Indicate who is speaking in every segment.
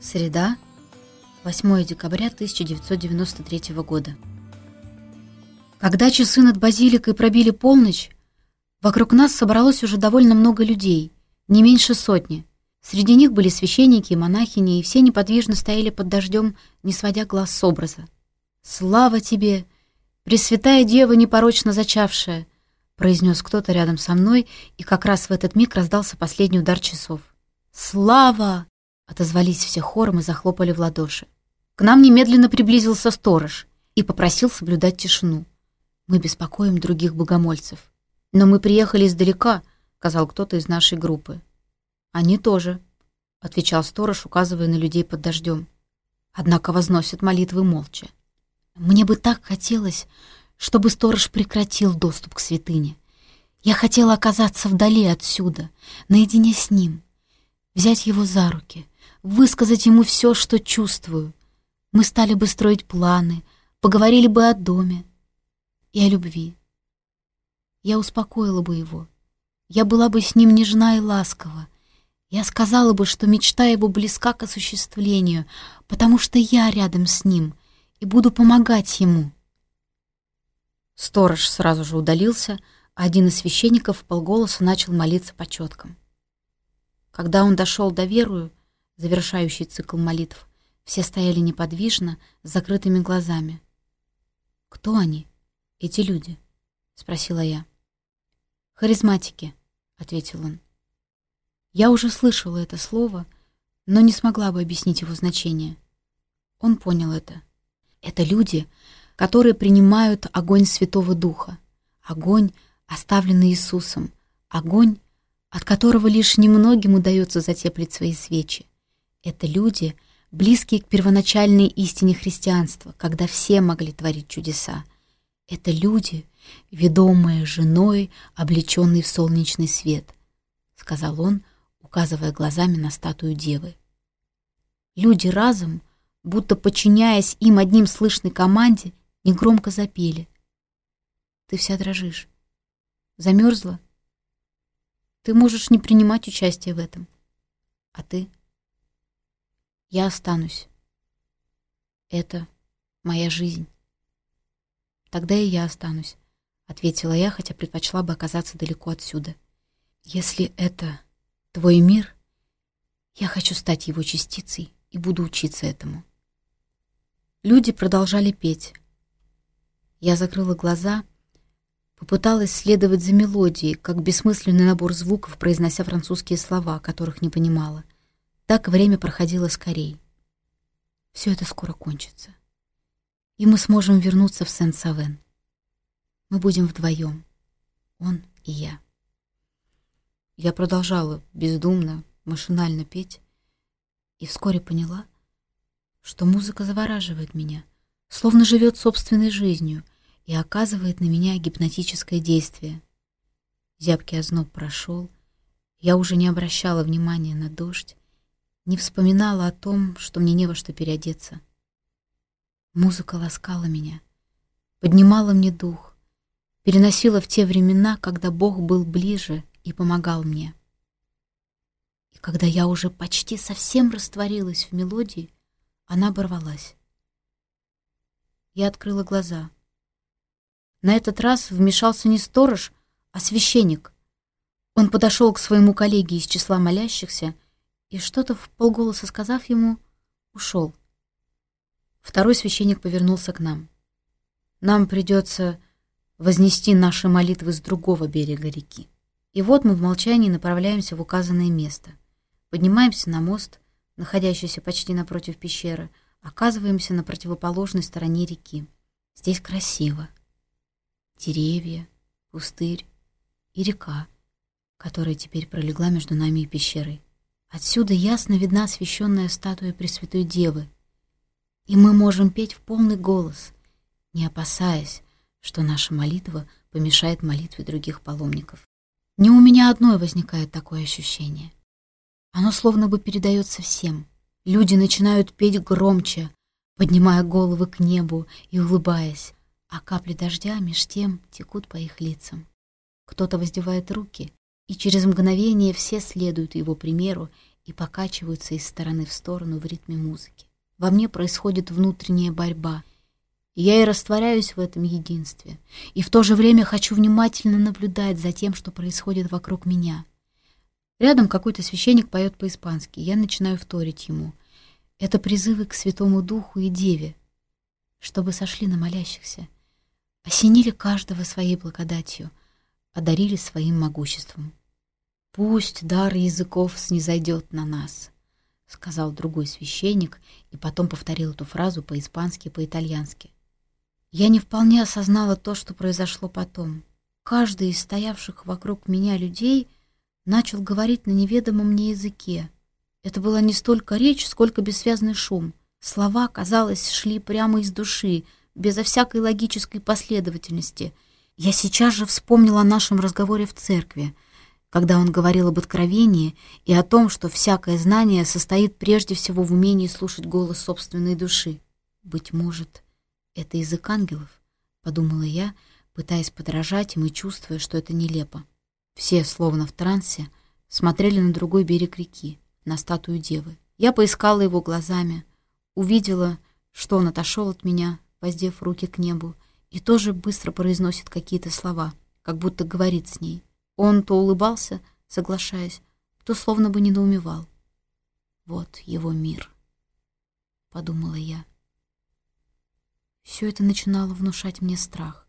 Speaker 1: Среда, 8 декабря 1993 года. Когда часы над базиликой пробили полночь, вокруг нас собралось уже довольно много людей, не меньше сотни. Среди них были священники и монахини, и все неподвижно стояли под дождем, не сводя глаз с образа. «Слава тебе, Пресвятая Дева, непорочно зачавшая!» произнес кто-то рядом со мной, и как раз в этот миг раздался последний удар часов. «Слава!» — отозвались все хором и захлопали в ладоши. К нам немедленно приблизился сторож и попросил соблюдать тишину. Мы беспокоим других богомольцев. «Но мы приехали издалека», — сказал кто-то из нашей группы. «Они тоже», — отвечал сторож, указывая на людей под дождем. Однако возносят молитвы молча. Мне бы так хотелось, чтобы сторож прекратил доступ к святыне. Я хотела оказаться вдали отсюда, наедине с ним, взять его за руки, высказать ему все, что чувствую. Мы стали бы строить планы, поговорили бы о доме и о любви. Я успокоила бы его. Я была бы с ним нежна и ласкова. Я сказала бы, что мечта его близка к осуществлению, потому что я рядом с ним и буду помогать ему. Сторож сразу же удалился, а один из священников полголоса начал молиться по четкам. Когда он дошел до верую, завершающий цикл молитв, все стояли неподвижно, с закрытыми глазами. «Кто они, эти люди?» — спросила я. «Харизматики», — ответил он. Я уже слышала это слово, но не смогла бы объяснить его значение. Он понял это. Это люди, которые принимают огонь Святого Духа, огонь, оставленный Иисусом, огонь, от которого лишь немногим удается затеплить свои свечи. Это люди, близкие к первоначальной истине христианства, когда все могли творить чудеса. Это люди, ведомые женой, облеченной в солнечный свет, сказал он, указывая глазами на статую девы. Люди разом, будто подчиняясь им одним слышной команде, негромко запели. Ты вся дрожишь. Замерзла? Ты можешь не принимать участие в этом. А ты? Я останусь. Это моя жизнь. Тогда и я останусь, ответила я, хотя предпочла бы оказаться далеко отсюда. Если это твой мир, я хочу стать его частицей и буду учиться этому. Люди продолжали петь. Я закрыла глаза, попыталась следовать за мелодией, как бессмысленный набор звуков, произнося французские слова, которых не понимала. Так время проходило скорей. Все это скоро кончится. И мы сможем вернуться в Сен-Савен. Мы будем вдвоем, он и я. Я продолжала бездумно, машинально петь, и вскоре поняла, что музыка завораживает меня — словно живет собственной жизнью и оказывает на меня гипнотическое действие. Зябкий озноб прошел, я уже не обращала внимания на дождь, не вспоминала о том, что мне не во что переодеться. Музыка ласкала меня, поднимала мне дух, переносила в те времена, когда Бог был ближе и помогал мне. И когда я уже почти совсем растворилась в мелодии, она оборвалась. Я открыла глаза. На этот раз вмешался не сторож, а священник. Он подошел к своему коллеге из числа молящихся и, что-то в полголоса сказав ему, ушел. Второй священник повернулся к нам. «Нам придется вознести наши молитвы с другого берега реки». И вот мы в молчании направляемся в указанное место. Поднимаемся на мост, находящийся почти напротив пещеры, оказываемся на противоположной стороне реки. Здесь красиво. Деревья, пустырь и река, которая теперь пролегла между нами и пещерой. Отсюда ясно видна освященная статуя Пресвятой Девы, и мы можем петь в полный голос, не опасаясь, что наша молитва помешает молитве других паломников. Не у меня одной возникает такое ощущение. Оно словно бы передается всем — Люди начинают петь громче, поднимая головы к небу и улыбаясь, а капли дождя меж тем текут по их лицам. Кто-то воздевает руки, и через мгновение все следуют его примеру и покачиваются из стороны в сторону в ритме музыки. Во мне происходит внутренняя борьба, и я и растворяюсь в этом единстве, и в то же время хочу внимательно наблюдать за тем, что происходит вокруг меня. Рядом какой-то священник поет по-испански, я начинаю вторить ему. Это призывы к Святому Духу и Деве, чтобы сошли на молящихся, осенили каждого своей благодатью, одарили своим могуществом. «Пусть дар языков снизойдет на нас», — сказал другой священник и потом повторил эту фразу по-испански, по-итальянски. Я не вполне осознала то, что произошло потом. Каждый из стоявших вокруг меня людей начал говорить на неведомом мне языке. Это была не столько речь, сколько бессвязный шум. Слова, казалось, шли прямо из души, безо всякой логической последовательности. Я сейчас же вспомнила о нашем разговоре в церкви, когда он говорил об откровении и о том, что всякое знание состоит прежде всего в умении слушать голос собственной души. «Быть может, это язык ангелов?» — подумала я, пытаясь подражать им и чувствуя, что это нелепо. Все, словно в трансе, смотрели на другой берег реки, на статую девы. Я поискала его глазами, увидела, что он отошел от меня, воздев руки к небу, и тоже быстро произносит какие-то слова, как будто говорит с ней. Он то улыбался, соглашаясь, то словно бы недоумевал. «Вот его мир», — подумала я. Все это начинало внушать мне страх.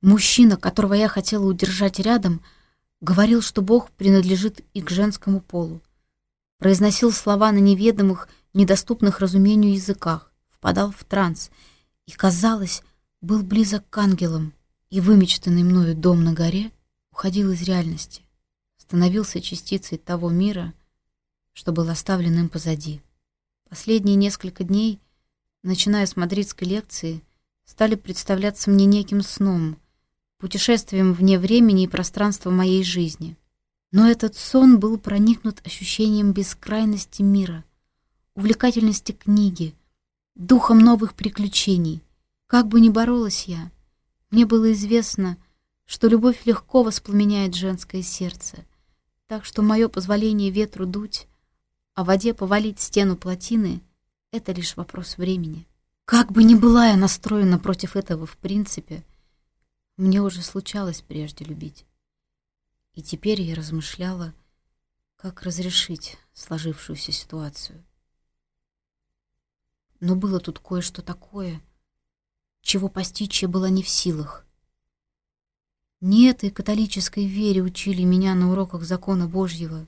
Speaker 1: Мужчина, которого я хотела удержать рядом, говорил, что Бог принадлежит и к женскому полу. Произносил слова на неведомых, недоступных разумению языках, впадал в транс и, казалось, был близок к ангелам, и вымечтанный мною дом на горе уходил из реальности, становился частицей того мира, что был оставлен им позади. Последние несколько дней, начиная с мадридской лекции, стали представляться мне неким сном, путешествием вне времени и пространства моей жизни. Но этот сон был проникнут ощущением бескрайности мира, увлекательности книги, духом новых приключений. как бы ни боролась я, мне было известно, что любовь легко воспламеняет женское сердце, так что мое позволение ветру дуть, а воде повалить стену плотины — это лишь вопрос времени. Как бы ни была я настроена против этого в принципе, мне уже случалось прежде любить. И теперь я размышляла, как разрешить сложившуюся ситуацию. Но было тут кое-что такое — чего постичь я была не в силах. Не этой католической вере учили меня на уроках закона Божьего.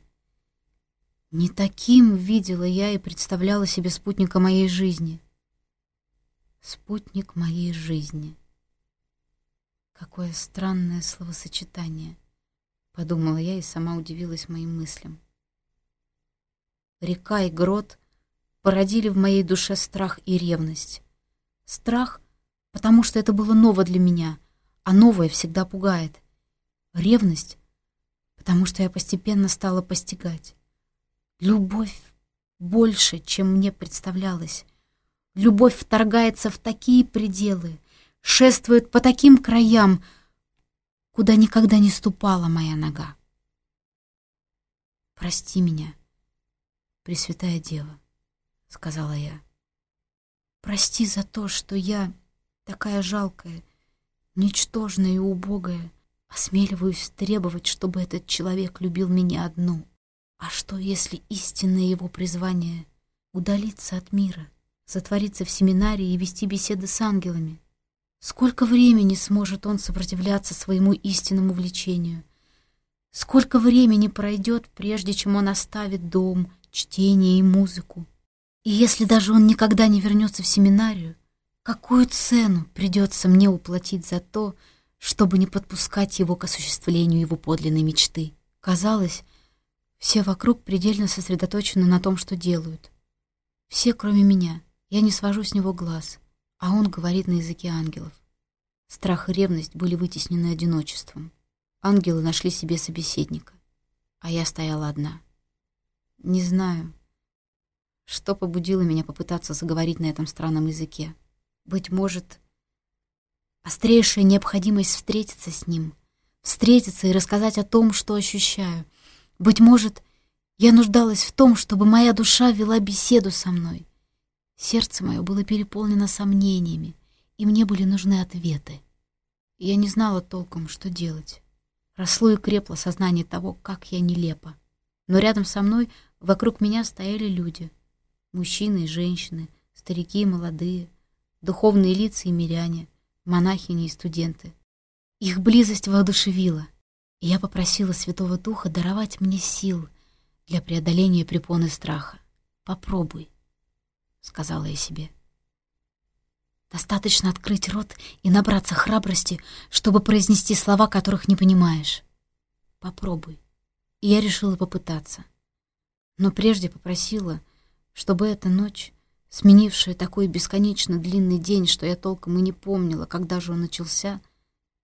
Speaker 1: Не таким видела я и представляла себе спутника моей жизни — спутник моей жизни. Какое странное словосочетание, подумала я и сама удивилась моим мыслям. Река и грот породили в моей душе страх и ревность. Страх, потому что это было ново для меня, а новое всегда пугает. Ревность, потому что я постепенно стала постигать. Любовь больше, чем мне представлялось. Любовь вторгается в такие пределы, шествует по таким краям, куда никогда не ступала моя нога. «Прости меня, Пресвятая Дева», — сказала я. «Прости за то, что я, такая жалкая, ничтожная и убогая, осмеливаюсь требовать, чтобы этот человек любил меня одну. А что, если истинное его призвание — удалиться от мира?» затвориться в семинарии и вести беседы с ангелами. Сколько времени сможет он сопротивляться своему истинному влечению? Сколько времени пройдет, прежде чем он оставит дом, чтение и музыку? И если даже он никогда не вернется в семинарию, какую цену придется мне уплатить за то, чтобы не подпускать его к осуществлению его подлинной мечты? Казалось, все вокруг предельно сосредоточены на том, что делают. Все, кроме меня — я не свожу с него глаз, а он говорит на языке ангелов. Страх и ревность были вытеснены одиночеством. Ангелы нашли себе собеседника, а я стояла одна. Не знаю, что побудило меня попытаться заговорить на этом странном языке. Быть может, острейшая необходимость встретиться с ним, встретиться и рассказать о том, что ощущаю. Быть может, Я нуждалась в том, чтобы моя душа вела беседу со мной. Сердце мое было переполнено сомнениями, и мне были нужны ответы. Я не знала толком, что делать. Росло и крепло сознание того, как я нелепа. Но рядом со мной, вокруг меня стояли люди. Мужчины и женщины, старики и молодые, духовные лица и миряне, монахини и студенты. Их близость воодушевила, и я попросила Святого Духа даровать мне сил для преодоления препоны страха. «Попробуй», — сказала я себе. Достаточно открыть рот и набраться храбрости, чтобы произнести слова, которых не понимаешь. Попробуй. И я решила попытаться. Но прежде попросила, чтобы эта ночь, сменившая такой бесконечно длинный день, что я толком и не помнила, когда же он начался,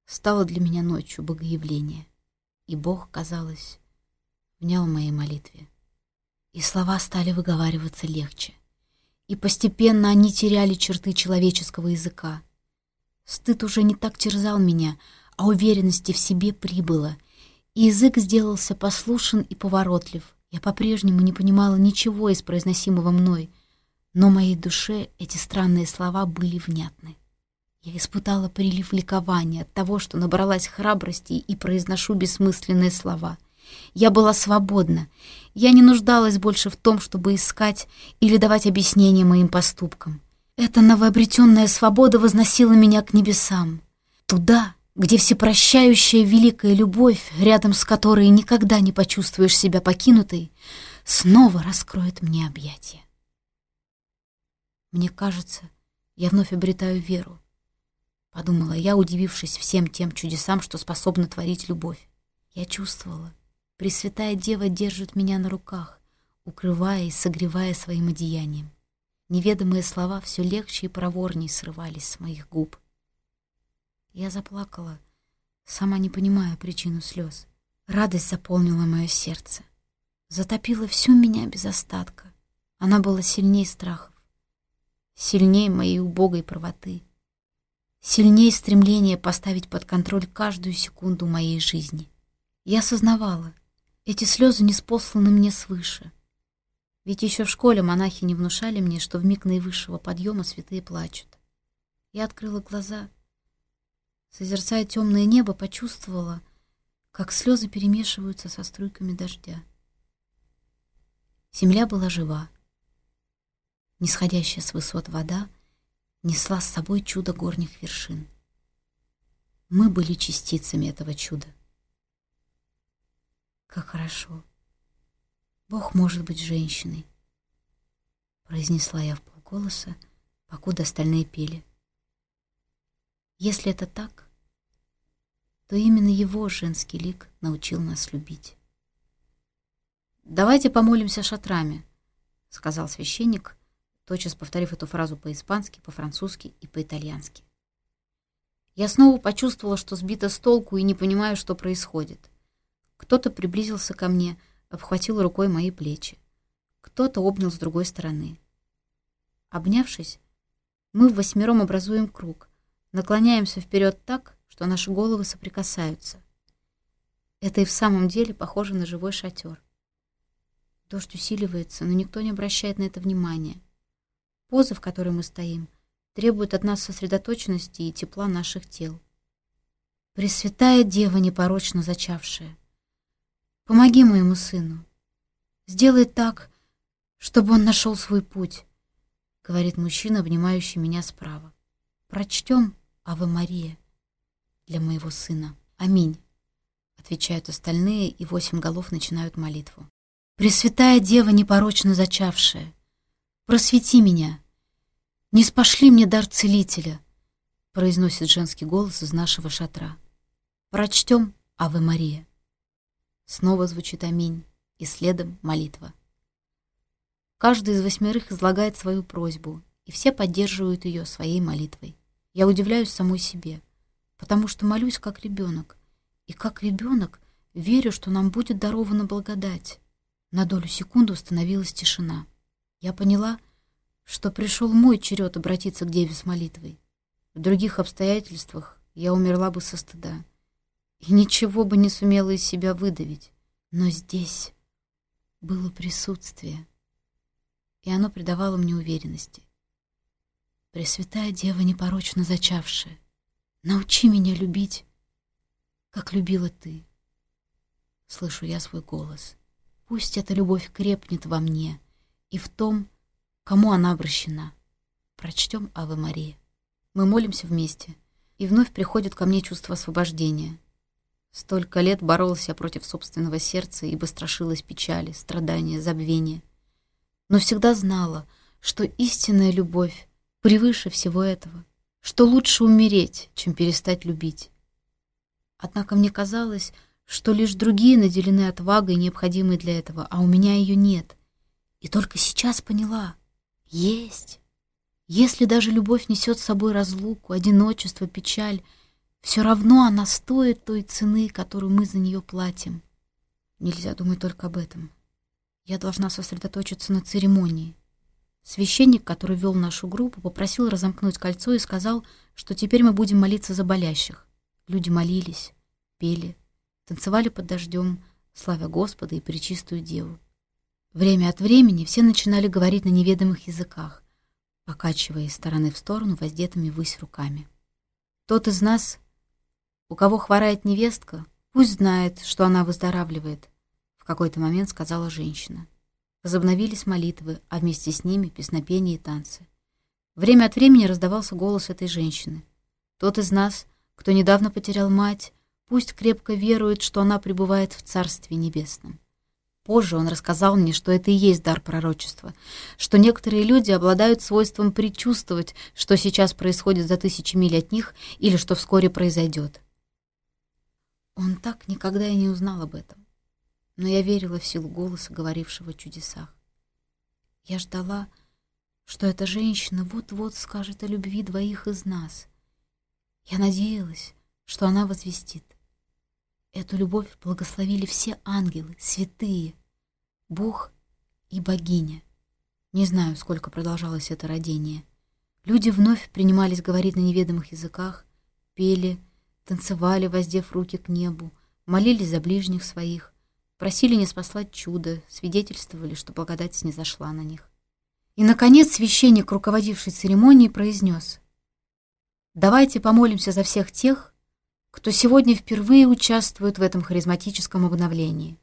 Speaker 1: стала для меня ночью богоявления. И Бог, казалось, внял моей молитве. И слова стали выговариваться легче и постепенно они теряли черты человеческого языка. Стыд уже не так терзал меня, а уверенности в себе прибыло, и язык сделался послушен и поворотлив. Я по-прежнему не понимала ничего из произносимого мной, но моей душе эти странные слова были внятны. Я испытала прилив ликования от того, что набралась храбрости и произношу бессмысленные слова — я была свободна. Я не нуждалась больше в том, чтобы искать или давать объяснения моим поступкам. Эта новообретенная свобода возносила меня к небесам. Туда, где всепрощающая великая любовь, рядом с которой никогда не почувствуешь себя покинутой, снова раскроет мне объятия. Мне кажется, я вновь обретаю веру. Подумала я, удивившись всем тем чудесам, что способна творить любовь. Я чувствовала. Пресвятая Дева держит меня на руках, укрывая и согревая своим одеянием. Неведомые слова все легче и проворнее срывались с моих губ. Я заплакала, сама не понимая причину слез. Радость заполнила мое сердце. Затопила всю меня без остатка. Она была сильнее страхов. сильнее моей убогой правоты, сильнее стремления поставить под контроль каждую секунду моей жизни. Я осознавала, эти слезы не спосланы мне свыше. Ведь еще в школе монахи не внушали мне, что в миг наивысшего подъема святые плачут. Я открыла глаза. Созерцая темное небо, почувствовала, как слезы перемешиваются со струйками дождя. Земля была жива. Нисходящая с высот вода несла с собой чудо горних вершин. Мы были частицами этого чуда. Как хорошо. Бог может быть женщиной, произнесла я в полголоса, покуда остальные пели. Если это так, то именно его женский лик научил нас любить. «Давайте помолимся шатрами», — сказал священник, тотчас повторив эту фразу по-испански, по-французски и по-итальянски. Я снова почувствовала, что сбита с толку и не понимаю, что происходит. Кто-то приблизился ко мне, обхватил рукой мои плечи. Кто-то обнял с другой стороны. Обнявшись, мы в восьмером образуем круг, наклоняемся вперед так, что наши головы соприкасаются. Это и в самом деле похоже на живой шатер. Дождь усиливается, но никто не обращает на это внимания. Поза, в которой мы стоим, требует от нас сосредоточенности и тепла наших тел. Пресвятая Дева, непорочно зачавшая — Помоги моему сыну. Сделай так, чтобы он нашел свой путь, говорит мужчина, обнимающий меня справа. Прочтем Аве Мария для моего сына. Аминь, отвечают остальные, и восемь голов начинают молитву. Пресвятая Дева, непорочно зачавшая, просвети меня. Не спошли мне дар целителя, произносит женский голос из нашего шатра. Прочтем «Аве Мария». Снова звучит «Аминь» и следом молитва. Каждый из восьмерых излагает свою просьбу, и все поддерживают ее своей молитвой. Я удивляюсь самой себе, потому что молюсь как ребенок, и как ребенок верю, что нам будет дарована благодать. На долю секунды установилась тишина. Я поняла, что пришел мой черед обратиться к Деве с молитвой. В других обстоятельствах я умерла бы со стыда и ничего бы не сумела из себя выдавить. Но здесь было присутствие, и оно придавало мне уверенности. Пресвятая Дева, непорочно зачавшая, научи меня любить, как любила ты. Слышу я свой голос. Пусть эта любовь крепнет во мне и в том, кому она обращена. Прочтем Аве Мария. Мы молимся вместе, и вновь приходит ко мне чувство освобождения. Столько лет боролся против собственного сердца, ибо страшилась печали, страдания, забвения. Но всегда знала, что истинная любовь превыше всего этого, что лучше умереть, чем перестать любить. Однако мне казалось, что лишь другие наделены отвагой, необходимой для этого, а у меня ее нет. И только сейчас поняла — есть. Если даже любовь несет с собой разлуку, одиночество, печаль, все равно она стоит той цены, которую мы за нее платим. Нельзя думать только об этом. Я должна сосредоточиться на церемонии. Священник, который вел нашу группу, попросил разомкнуть кольцо и сказал, что теперь мы будем молиться за болящих. Люди молились, пели, танцевали под дождем, славя Господа и Пречистую Деву. Время от времени все начинали говорить на неведомых языках, покачивая из стороны в сторону воздетыми ввысь руками. Тот из нас, у кого хворает невестка, пусть знает, что она выздоравливает, в какой-то момент сказала женщина. Возобновились молитвы, а вместе с ними песнопения и танцы. Время от времени раздавался голос этой женщины. Тот из нас, кто недавно потерял мать, Пусть крепко верует, что она позже он рассказал мне, что это и есть дар пророчества, что некоторые люди обладают свойством предчувствовать, что сейчас происходит за тысячи миль от них или что вскоре произойдет. Он так никогда и не узнал об этом, но я верила в силу голоса, говорившего о чудесах. Я ждала, что эта женщина вот-вот скажет о любви двоих из нас. Я надеялась, что она возвестит. Эту любовь благословили все ангелы, святые, Бог и богиня. Не знаю, сколько продолжалось это родение. Люди вновь принимались говорить на неведомых языках, пели, танцевали, воздев руки к небу, молились за ближних своих, просили не спаслать чудо, свидетельствовали, что благодать снизошла на них. И, наконец, священник, руководивший церемонией, произнес «Давайте помолимся за всех тех, кто сегодня впервые участвует в этом харизматическом обновлении».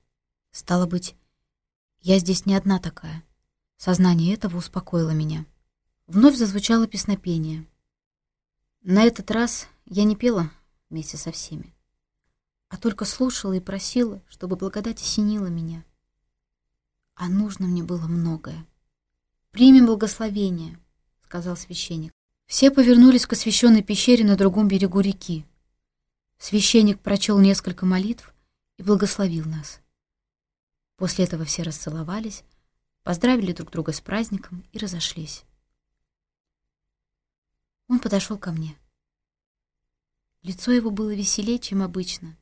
Speaker 1: Стало быть, я здесь не одна такая. Сознание этого успокоило меня. Вновь зазвучало песнопение. На этот раз я не пела вместе со всеми, а только слушала и просила, чтобы благодать осенила меня. А нужно мне было многое. «Примем благословение», — сказал священник. Все повернулись к освященной пещере на другом берегу реки. Священник прочел несколько молитв и благословил нас. После этого все расцеловались, поздравили друг друга с праздником и разошлись. Он подошел ко мне. Лицо его было веселее, чем обычно.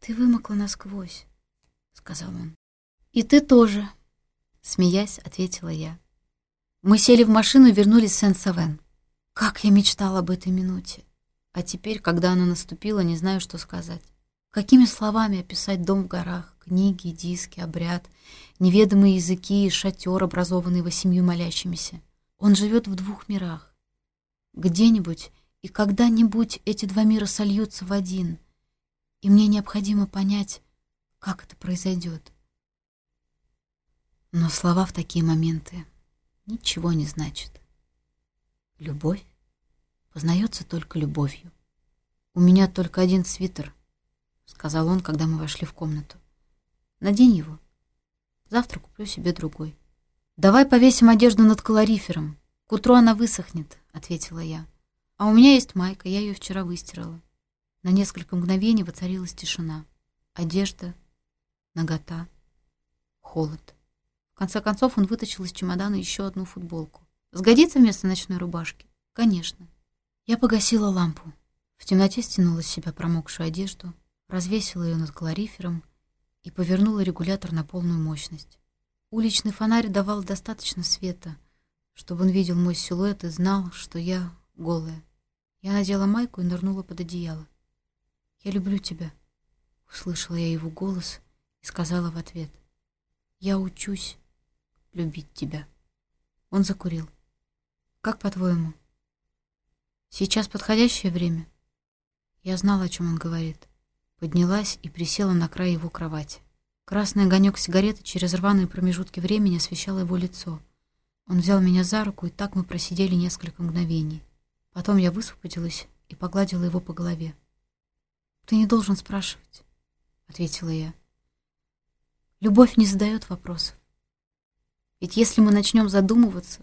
Speaker 1: «Ты вымокла насквозь», — сказал он. «И ты тоже», — смеясь, ответила я. Мы сели в машину и вернулись в Сен-Савен. Как я мечтала об этой минуте! А теперь, когда она наступила, не знаю, что сказать. Какими словами описать дом в горах, книги, диски, обряд, неведомые языки и шатер, образованный восемью молящимися? Он живет в двух мирах. Где-нибудь и когда-нибудь эти два мира сольются в один, и мне необходимо понять, как это произойдет. Но слова в такие моменты ничего не значат. Любовь познается только любовью. «У меня только один свитер», — сказал он, когда мы вошли в комнату. «Надень его. Завтра куплю себе другой». «Давай повесим одежду над калорифером. К утру она высохнет», — ответила я. «А у меня есть майка, я ее вчера выстирала». На несколько мгновений воцарилась тишина. Одежда, нагота, холод. В конце концов он вытащил из чемодана еще одну футболку. «Сгодится вместо ночной рубашки?» «Конечно». Я погасила лампу. В темноте стянула с себя промокшую одежду, развесила ее над калорифером и повернула регулятор на полную мощность. Уличный фонарь давал достаточно света, чтобы он видел мой силуэт и знал, что я голая. Я надела майку и нырнула под одеяло. «Я люблю тебя», — услышала я его голос и сказала в ответ — Я учусь любить тебя. Он закурил. Как по-твоему? Сейчас подходящее время? Я знала, о чем он говорит. Поднялась и присела на край его кровати. Красный огонек сигареты через рваные промежутки времени освещал его лицо. Он взял меня за руку, и так мы просидели несколько мгновений. Потом я высвободилась и погладила его по голове. «Ты не должен спрашивать», — ответила я. «Любовь не задает вопросов. Ведь если мы начнем задумываться,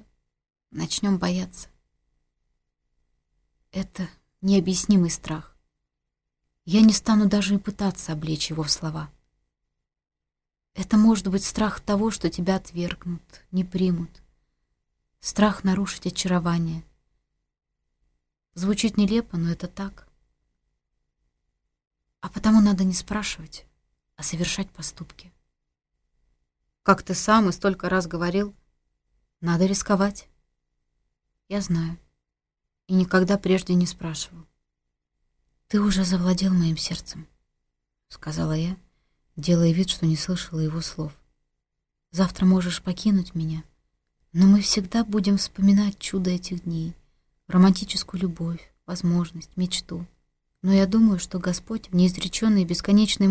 Speaker 1: начнем бояться». Это необъяснимый страх. Я не стану даже и пытаться облечь его в слова. Это может быть страх того, что тебя отвергнут, не примут. Страх нарушить очарование. Звучит нелепо, но это так. А потому надо не спрашивать, а совершать поступки. Как ты сам и столько раз говорил, надо рисковать. Я знаю. И никогда прежде не спрашивал. Ты уже завладел моим сердцем, сказала я, делая вид, что не слышала его слов. Завтра можешь покинуть меня, но мы всегда будем вспоминать чудо этих дней, романтическую любовь, возможность, мечту. Но я думаю, что Господь в неизреченной бесконечной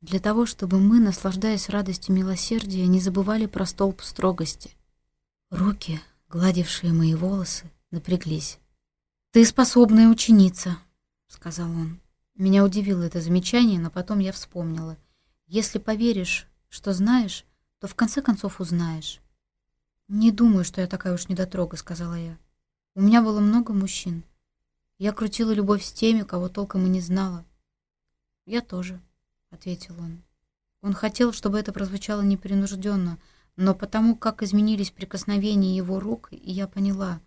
Speaker 1: мудрости своей запрятал ад посреди рая. И сделал это для того, чтобы мы всегда были на стороже, для того, чтобы мы, наслаждаясь радостью милосердия, не забывали про столб строгости. Руки, гладившие мои волосы, напряглись. «Ты способная ученица», — сказал он. Меня удивило это замечание, но потом я вспомнила. «Если поверишь, что знаешь, то в конце концов узнаешь». «Не думаю, что я такая уж недотрога», — сказала я. «У меня было много мужчин. Я крутила любовь с теми, кого толком и не знала. Я тоже». — ответил он. Он хотел, чтобы это прозвучало непринужденно, но потому, как изменились прикосновения его рук, и я поняла,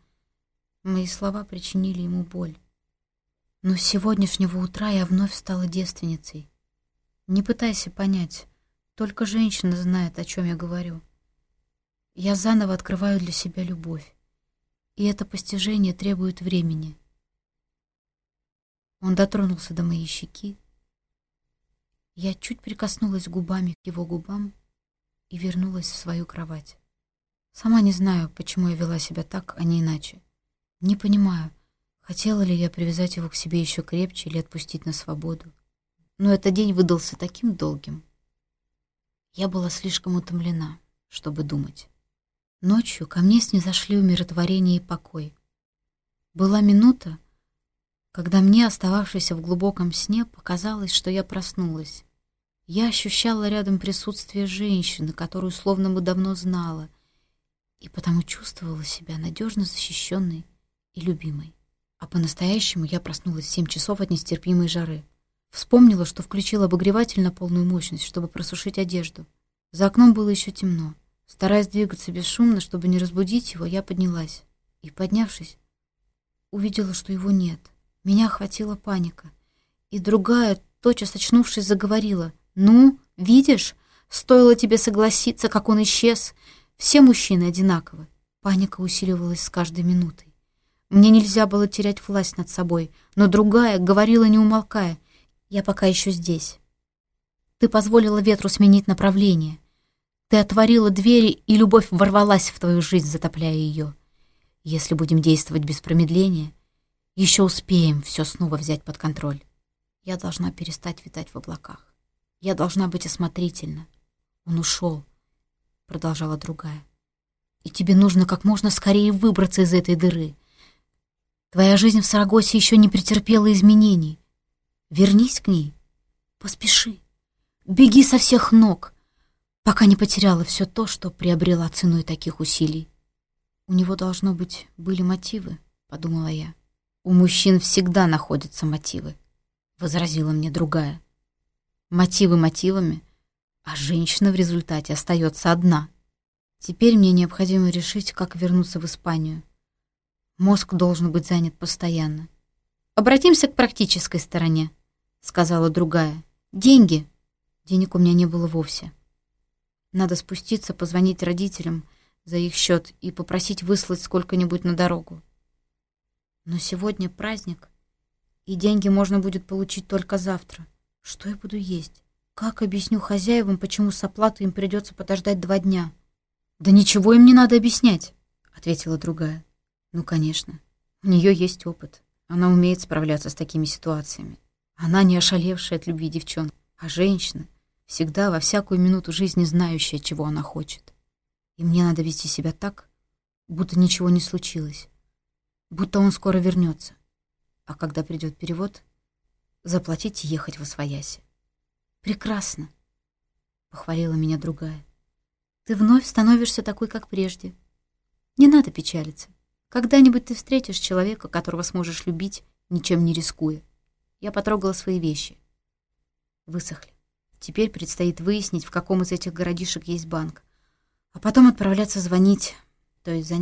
Speaker 1: мои слова причинили ему боль. Но с сегодняшнего утра я вновь стала девственницей. Не пытайся понять, только женщина знает, о чем я говорю. Я заново открываю для себя любовь, и это постижение требует времени. Он дотронулся до моей щеки, я чуть прикоснулась губами к его губам и вернулась в свою кровать. Сама не знаю, почему я вела себя так, а не иначе. Не понимаю, хотела ли я привязать его к себе еще крепче или отпустить на свободу. Но этот день выдался таким долгим. Я была слишком утомлена, чтобы думать. Ночью ко мне снизошли умиротворение и покой. Была минута, когда мне, остававшейся в глубоком сне, показалось, что я проснулась. Я ощущала рядом присутствие женщины, которую словно бы давно знала, и потому чувствовала себя надежно защищенной и любимой. А по-настоящему я проснулась в семь часов от нестерпимой жары. Вспомнила, что включила обогреватель на полную мощность, чтобы просушить одежду. За окном было еще темно. Стараясь двигаться бесшумно, чтобы не разбудить его, я поднялась. И, поднявшись, увидела, что его нет. Меня охватила паника. И другая, тотчас очнувшись, заговорила. «Ну, видишь, стоило тебе согласиться, как он исчез. Все мужчины одинаковы». Паника усиливалась с каждой минутой. Мне нельзя было терять власть над собой, но другая говорила, не умолкая. «Я пока еще здесь. Ты позволила ветру сменить направление. Ты отворила двери, и любовь ворвалась в твою жизнь, затопляя ее. Если будем действовать без промедления, еще успеем все снова взять под контроль. Я должна перестать витать в облаках. Я должна быть осмотрительна. Он ушел, продолжала другая. И тебе нужно как можно скорее выбраться из этой дыры. Твоя жизнь в Сарагосе еще не претерпела изменений. Вернись к ней, поспеши, беги со всех ног, пока не потеряла все то, что приобрела ценой таких усилий. У него, должно быть, были мотивы, подумала я. «У мужчин всегда находятся мотивы», — возразила мне другая. «Мотивы мотивами, а женщина в результате остается одна. Теперь мне необходимо решить, как вернуться в Испанию. Мозг должен быть занят постоянно. Обратимся к практической стороне», — сказала другая. «Деньги». Денег у меня не было вовсе. Надо спуститься, позвонить родителям за их счет и попросить выслать сколько-нибудь на дорогу. Но сегодня праздник, И деньги можно будет получить только завтра. Что я буду есть? Как объясню хозяевам, почему с оплатой им придется подождать два дня? Да ничего им не надо объяснять, ответила другая. Ну, конечно. У нее есть опыт. Она умеет справляться с такими ситуациями. Она не ошалевшая от любви девчонка, а женщина, всегда во всякую минуту жизни знающая, чего она хочет. И мне надо вести себя так, будто ничего не случилось, будто он скоро вернется. А когда придет перевод, заплатить и ехать в Освояси. «Прекрасно!» — похвалила меня другая. «Ты вновь становишься такой, как прежде. Не надо печалиться. Когда-нибудь ты встретишь человека, которого сможешь любить, ничем не рискуя. Я потрогала свои вещи. Высохли. Теперь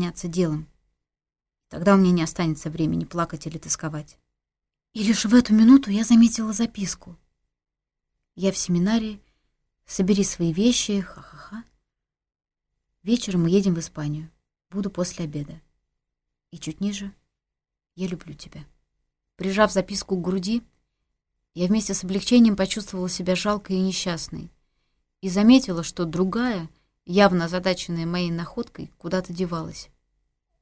Speaker 1: предстоит выяснить, в каком из этих городишек есть банк. А потом отправляться звонить, то есть заняться делом. Тогда у меня не останется времени плакать или тосковать. И лишь в эту минуту я заметила записку. Я в семинаре. Собери свои вещи. Ха-ха-ха. Вечером мы едем в Испанию. Буду после обеда. И чуть ниже. Я люблю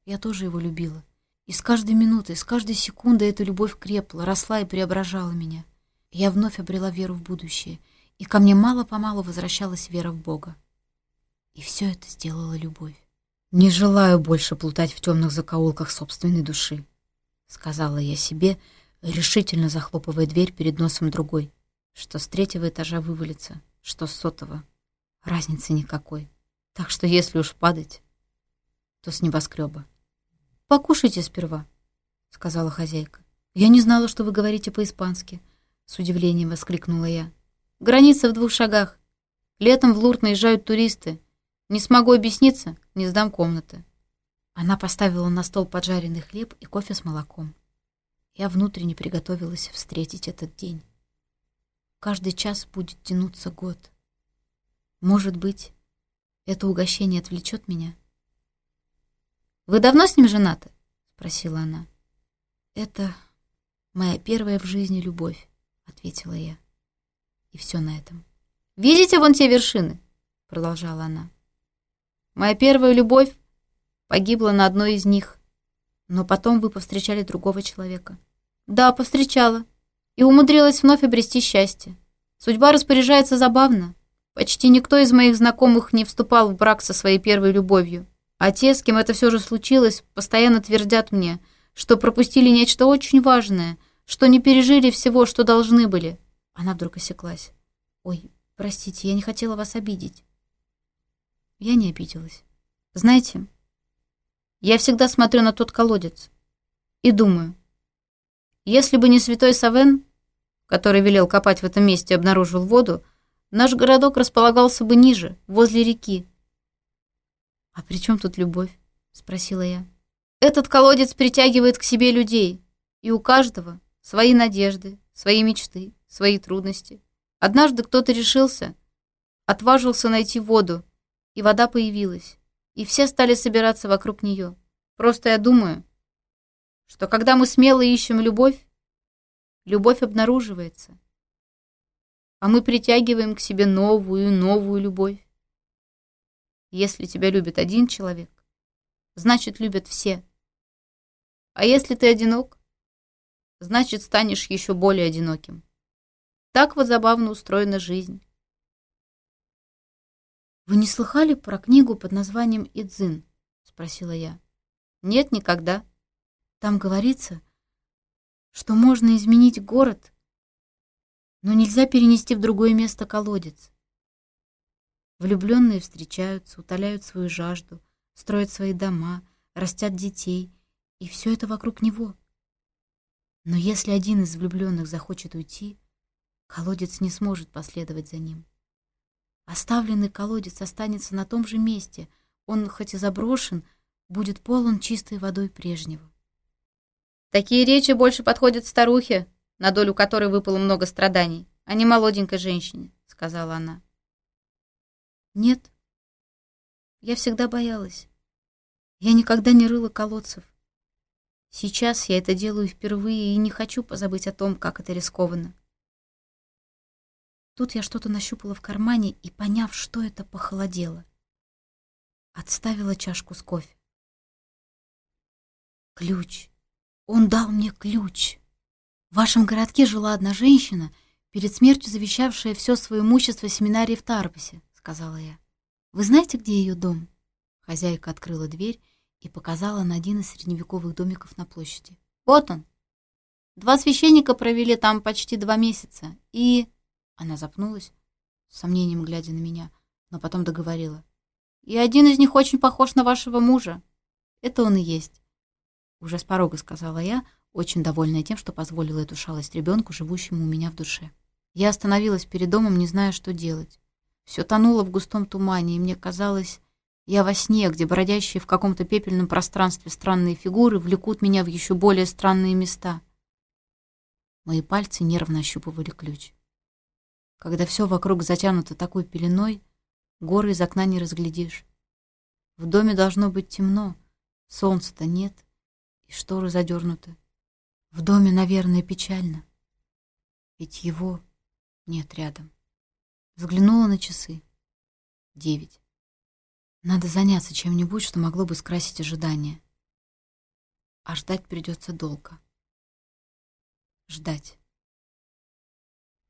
Speaker 1: тебя. Прижав записку к груди, я вместе с облегчением почувствовала себя жалкой и несчастной. И заметила, что другая, явно озадаченная моей находкой, куда-то девалась. Я тоже его любила. И с каждой минутой, с каждой секундой эта любовь крепла, росла и преображала меня. Я вновь обрела веру в будущее, и ко мне мало-помалу возвращалась вера в Бога. И все это сделала любовь. «Не желаю больше плутать в темных закоулках собственной души», — сказала я себе, решительно захлопывая дверь перед носом другой, что с третьего этажа вывалится, что с сотого. Разницы никакой. Так что если уж падать, то с небоскреба. «Покушайте сперва», — сказала хозяйка. «Я не знала, что вы говорите по-испански», с удивлением воскликнула я. Граница в двух шагах. Летом в Лурд наезжают туристы. Не смогу объясниться, не сдам комнаты. Она поставила на стол поджаренный хлеб и Вы давно с ним женаты? спросила она. Это моя первая в жизни любовь, ответила я. И все на этом. Видите вон те вершины? продолжала она. Моя первая любовь погибла на одной из них. Но потом вы повстречали другого человека. Да, повстречала. И умудрилась вновь обрести счастье. Судьба распоряжается забавно. Почти никто из моих знакомых не вступал в брак со своей первой любовью. Отец, а кем это все же случилось, постоянно твердят мне, что пропустили нечто очень важное, что не пережили всего, что должны были. Она вдруг осеклась. «Ой, простите, я не хотела вас обидеть». Я не обиделась. Знаете, я всегда смотрю на тот колодец и думаю, если бы не святой Савен, который велел копать в этом месте и обнаружил воду, наш городок располагался бы ниже, возле реки, «А при чем тут любовь?» — спросила я. «Этот колодец притягивает к себе людей, и у каждого Свои надежды, свои мечты, свои трудности. Однажды кто-то решился, отважился найти воду, и вода появилась, и все стали собираться вокруг нее. Просто я думаю, что когда мы смело ищем любовь, любовь обнаруживается, а мы притягиваем к себе новую, новую любовь. Если тебя любит один человек, значит, любят все. А если ты одинок, значит, станешь еще более одиноким. Так вот забавно устроена жизнь. «Вы не слыхали про книгу под названием «Идзин»?» — спросила я. «Нет, никогда. Там говорится, что можно изменить город, но нельзя перенести в другое место колодец. Влюбленные встречаются, утоляют свою жажду, строят свои дома, растят детей, и все это вокруг него. Но если один из влюбленных захочет уйти, колодец не сможет последовать за ним. Оставленный колодец останется на том же месте. Он, хоть и заброшен, будет полон чистой водой прежнего. Такие речи больше подходят старухе, на долю которой выпало много страданий, а не молоденькой женщине, — сказала она. Нет, я всегда боялась. Я никогда не рыла колодцев. Сейчас я это делаю впервые и не хочу позабыть о том, как это рискованно. Тут я что-то нащупала в кармане и, поняв, что это, похолодело. Отставила чашку с кофе. Ключ. Он дал мне ключ. В вашем городке жила одна женщина, перед смертью завещавшая все свое имущество семинарии в Тарпасе, сказала я. Вы знаете, где ее дом? Хозяйка открыла дверь и показала на один из средневековых домиков на площади. Вот он. Два священника провели там почти два месяца, и... Она запнулась, с сомнением глядя на меня, но потом договорила. И один из них очень похож на вашего мужа. Это он и есть. Уже с порога сказала я, очень довольная тем, что позволила эту шалость ребенку, живущему у меня в душе. Я остановилась перед домом, не зная, что делать. Все тонуло в густом тумане, и мне казалось, я во сне, где бродящие в каком-то пепельном пространстве странные фигуры влекут меня в еще более странные места. Мои пальцы нервно ощупывали ключ. Когда все вокруг затянуто такой пеленой, горы из окна не разглядишь. В доме должно быть темно, солнца-то нет, и шторы задернуты. В доме, наверное, печально, ведь его нет рядом. Взглянула на часы. Девять. Надо заняться чем-нибудь, что могло бы скрасить ожидания. А ждать придется долго. Ждать.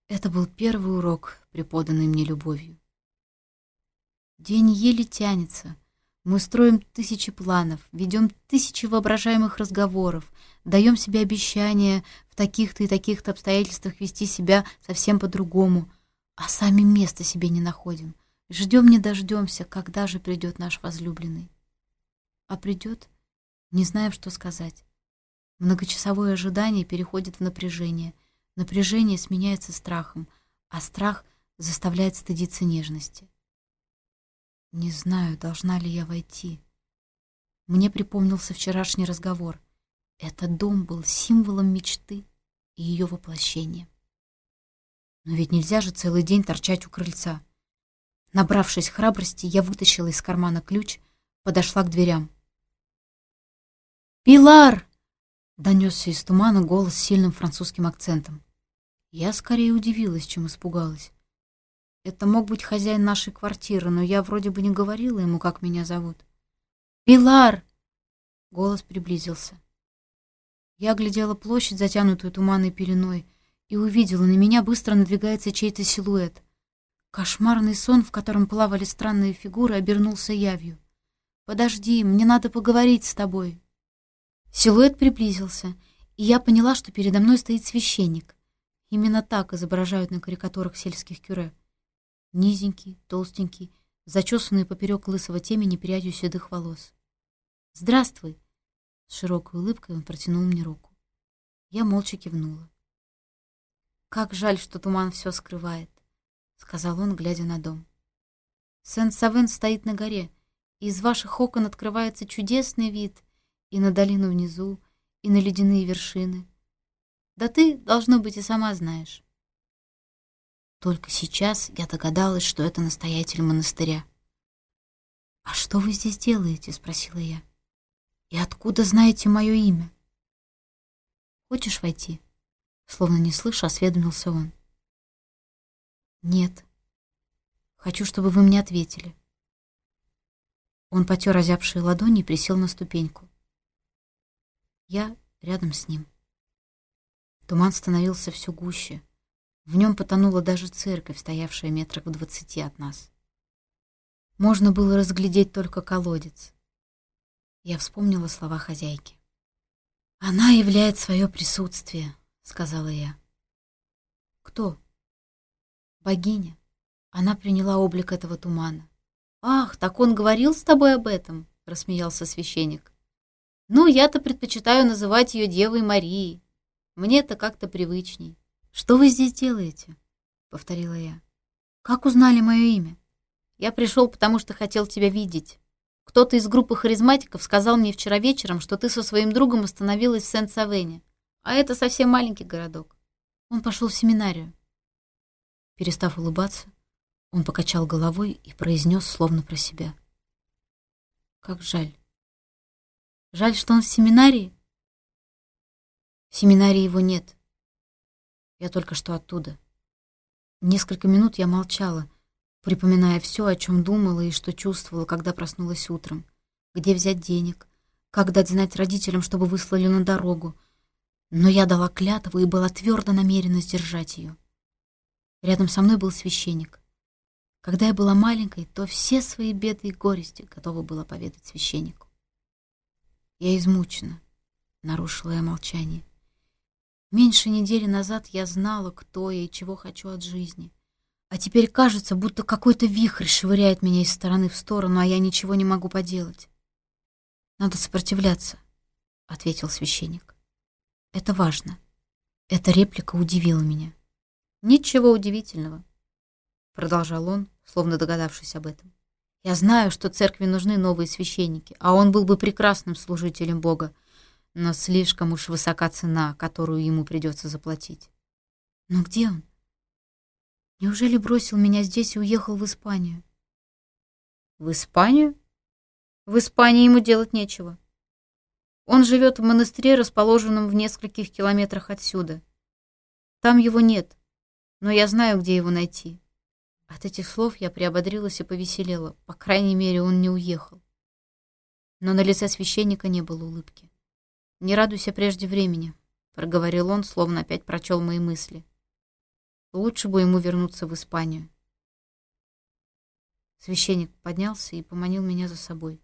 Speaker 1: Это был первый урок, преподанный мне любовью. День еле тянется. Мы строим тысячи планов, ведем тысячи воображаемых разговоров, даем себе обещания в таких-то и таких-то обстоятельствах вести себя совсем по-другому, а сами места себе не находим. Ждем не дождемся, когда же придет наш возлюбленный. А придет, не знаем, что сказать. Многочасовое ожидание переходит в напряжение — Напряжение сменяется страхом, а страх заставляет стыдиться нежности. Не знаю, должна ли я войти. Мне припомнился вчерашний разговор. Этот дом был символом мечты и ее воплощения. Но ведь нельзя же целый день торчать у крыльца. Набравшись храбрости, я вытащила из кармана ключ, подошла к дверям. «Пилар!» Донесся из тумана голос с сильным французским акцентом. Я скорее удивилась, чем испугалась. Это мог быть хозяин нашей квартиры, но я вроде бы не говорила ему, как меня зовут. «Пилар!» Голос приблизился. Я глядела площадь, затянутую туманной пеленой, и увидела, на меня быстро надвигается чей-то силуэт. Кошмарный сон, в котором плавали странные фигуры, обернулся явью. «Подожди, мне надо поговорить с тобой», Силуэт приблизился, и я поняла, что передо мной стоит священник. Именно так изображают на карикатурах сельских кюре. Низенький, толстенький, зачесанный поперек лысого темени прядью седых волос. «Здравствуй!» С широкой улыбкой он протянул мне руку. Я молча кивнула. «Как жаль, что туман все скрывает», — сказал он, глядя на дом. «Сент-Савен стоит на горе, и из ваших окон открывается чудесный вид — и на долину внизу, и на ледяные вершины. Да ты, должно быть, и сама знаешь. Только сейчас я догадалась, что это настоятель монастыря. «А что вы здесь делаете?» — спросила я. «И откуда знаете мое имя?» «Хочешь войти?» Словно не слыша, осведомился он. «Нет. Хочу, чтобы вы мне ответили». Он потер озябшие ладони и присел на ступеньку. Я рядом с ним. Туман становился все гуще. В нем потонула даже церковь, стоявшая метрах в двадцати от нас. Можно было разглядеть только колодец. Я вспомнила слова хозяйки. «Она являет свое присутствие», — сказала я. «Кто?» «Богиня. Она приняла облик этого тумана». «Ах, так он говорил с тобой об этом?» — рассмеялся священник. «Ну, я-то предпочитаю называть ее Девой Марией. Мне это как-то привычней». «Что вы здесь делаете?» — повторила я. «Как узнали мое имя?» «Я пришел, потому что хотел тебя видеть. Кто-то из группы харизматиков сказал мне вчера вечером, что ты со своим другом остановилась в сен савене А это совсем маленький городок. Он пошел в семинарию. Перестав улыбаться, он покачал головой и произнес словно про себя. Как жаль. Жаль, что он в семинарии. В семинарии его нет. Я только что оттуда. Несколько минут я молчала, припоминая все, о чем думала и что чувствовала, когда проснулась утром. Где взять денег? Как дать знать родителям, чтобы выслали на дорогу? Но я дала клятву и была твердо намерена сдержать ее. Рядом со мной был священник. Когда я была маленькой, то все свои беды и горести готова была поведать священнику. Я измучена, нарушила я молчание. Меньше недели назад я знала, кто я и чего хочу от жизни. А теперь кажется, будто какой-то вихрь швыряет меня Это важно. Эта реплика удивила меня. Ничего удивительного, продолжал он, словно догадавшись об этом. Я знаю, что церкви нужны новые священники, а он был бы прекрасным служителем Бога, но слишком уж высока цена, которую ему придется заплатить. Но где он? Неужели бросил меня здесь и уехал в Испанию? В Испанию? В Испании ему делать нечего. Он живет в монастыре, расположенном в нескольких километрах отсюда. Там его нет, но я знаю, где его найти. От этих слов я приободрилась и повеселела. По крайней мере, он не уехал. Но на лице священника не было улыбки. «Не радуйся прежде времени», — проговорил он, словно опять прочел мои мысли. «Лучше бы ему вернуться в Испанию». Священник поднялся и поманил меня за собой.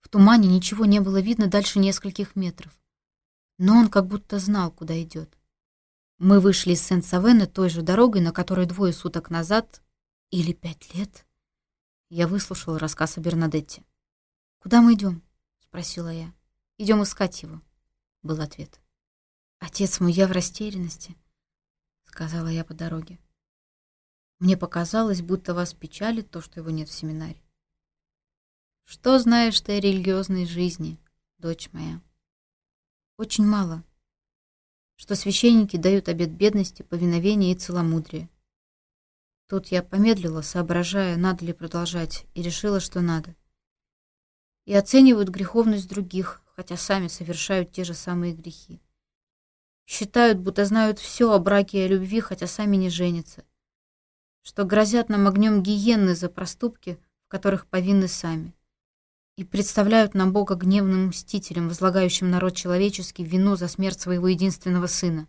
Speaker 1: В тумане ничего не было видно дальше нескольких метров. Но он как будто знал, куда идет. Мы вышли из Сент-Савена той же дорогой, на которой двое суток назад или пять лет? Я выслушала рассказ о Бернадетте. «Куда мы идем?» — спросила я. «Идем искать его», — был ответ. «Отец мой, я в растерянности», — сказала я по дороге. Мне показалось, будто вас печалит то, что его нет в семинаре. Что знаешь ты о религиозной жизни, дочь моя? Очень мало. Что священники дают обет бедности, повиновения и целомудрия. Тут я помедлила, соображая, надо ли продолжать, и решила, что надо. И оценивают греховность других, хотя сами совершают те же самые грехи. Считают, будто знают все о браке и о любви, хотя сами не женятся. Что грозят нам огнем гиенны за проступки, в которых повинны сами. И представляют нам Бога гневным мстителем, возлагающим народ человеческий вину за смерть своего единственного сына.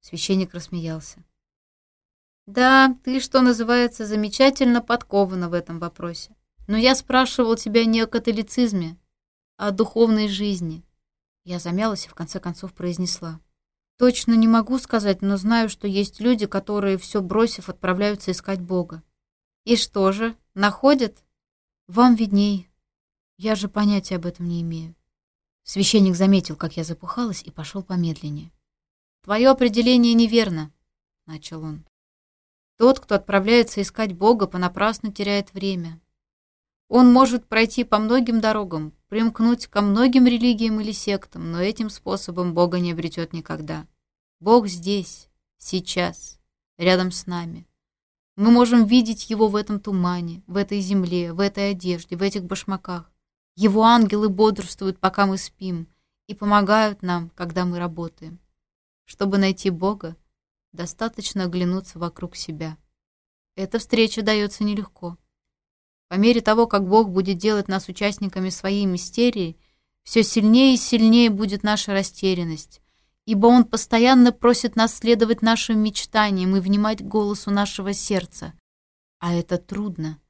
Speaker 1: Священник рассмеялся. Да, ты, что называется, замечательно подкована в этом вопросе. Но я спрашивал тебя не о католицизме, а о духовной жизни. Я замялась и в конце концов произнесла. Точно не могу сказать, но знаю, что есть люди, которые, все бросив, отправляются искать Бога. И что же, находят? Вам видней. Я же понятия об этом не имею. Священник заметил, как я запухалась, и пошел помедленнее. «Твое определение неверно», — начал он. Тот, кто отправляется искать Бога, понапрасну теряет время. Он может пройти по многим дорогам, примкнуть ко многим религиям или сектам, но этим способом Бога не обретет никогда. Бог здесь, сейчас, рядом с нами. Мы можем видеть Его в этом тумане, в этой земле, в этой одежде, в этих башмаках. Его ангелы бодрствуют, пока мы спим, и помогают нам, когда мы работаем. Чтобы найти Бога, Достаточно оглянуться вокруг себя. Эта встреча дается нелегко. По мере того, как Бог будет делать нас участниками своей мистерии, все сильнее и сильнее будет наша растерянность, ибо Он постоянно просит нас следовать нашим мечтаниям и внимать голосу нашего сердца. А это трудно,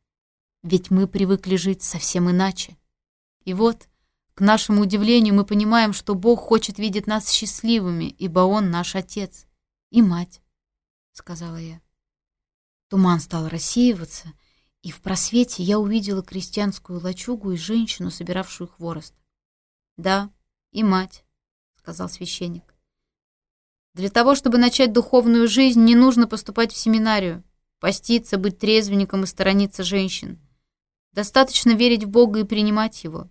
Speaker 1: ведь мы привыкли жить совсем иначе. И вот к нашему удивлению мы понимаем, что Бог хочет видеть нас счастливыми, ибо Он наш Отец и Мать, — сказала я. Туман стал рассеиваться, и в просвете я увидела крестьянскую лачугу и женщину, собиравшую хворост. «Да, и мать», — сказал священник. «Для того, чтобы начать духовную жизнь, не нужно поступать в семинарию, поститься, быть трезвенником и сторониться женщин». Достаточно верить в Бога и принимать Его.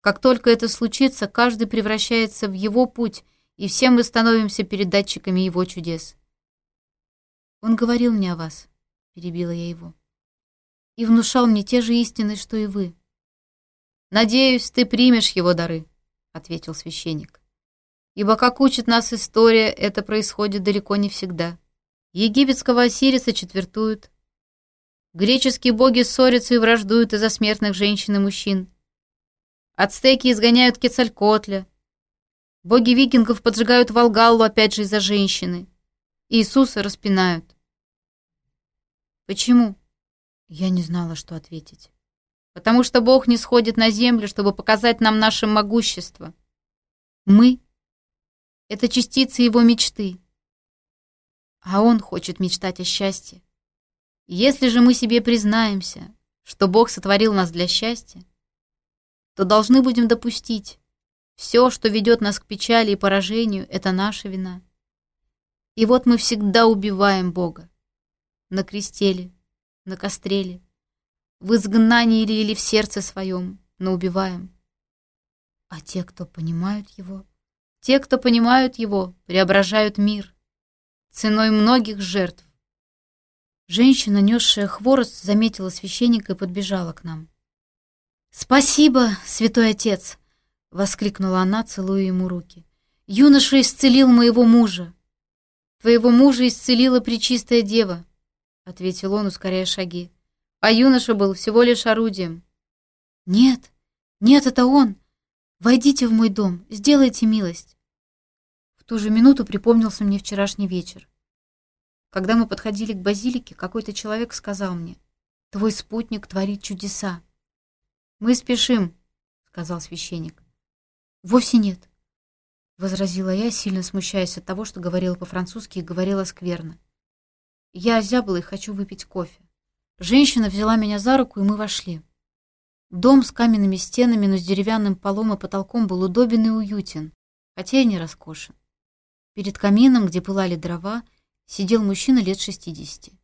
Speaker 1: Как только это случится, каждый превращается в Его путь, и все мы становимся передатчиками Его чудес. «Он говорил мне о вас», — перебила я его, — «и внушал мне те же истины, что и вы». «Надеюсь, ты примешь его дары», — ответил священник. «Ибо, как учит нас история, это происходит далеко не всегда. Египетского Осириса четвертуют, Греческие боги ссорятся и враждуют из-за смертных женщин и мужчин. Ацтеки изгоняют Кецалькотля. Боги викингов поджигают Волгаллу опять же из-за женщины. Иисуса распинают. Почему? Я не знала, что ответить. Потому что Бог не сходит на землю, чтобы показать нам наше могущество. Мы — это частицы Его мечты. А Он хочет мечтать о счастье. Если же мы себе признаемся, что Бог сотворил нас для счастья, то должны будем допустить, все, что ведет нас к печали и поражению, это наша вина. И вот мы всегда убиваем Бога. На крестеле, на костреле, в изгнании или, или в сердце своем, но убиваем. А те, кто понимают его, те, кто понимают его, преображают мир ценой многих жертв Женщина, несшая хворост, заметила священника и подбежала к нам. «Спасибо, святой отец!» — воскликнула она, целуя ему руки. «Юноша исцелил моего мужа!» «Твоего мужа исцелила Пречистая Дева!» — ответил он, ускоряя шаги. «А юноша был всего лишь орудием». «Нет, нет, это он! Войдите в мой дом, сделайте милость!» В ту же минуту припомнился мне вчерашний вечер. Когда мы подходили к базилике, какой-то человек сказал мне, «Твой спутник творит чудеса». «Мы спешим», — сказал священник. «Вовсе нет», — возразила я, сильно смущаясь от того, что говорила по-французски и говорила скверно. «Я озябла и хочу выпить кофе». Женщина взяла меня за руку, и мы вошли. Дом с каменными стенами, но с деревянным полом и потолком был удобен и уютен, хотя и не роскошен. Перед камином, где пылали дрова, — сидел мужчина лет шестидесяти.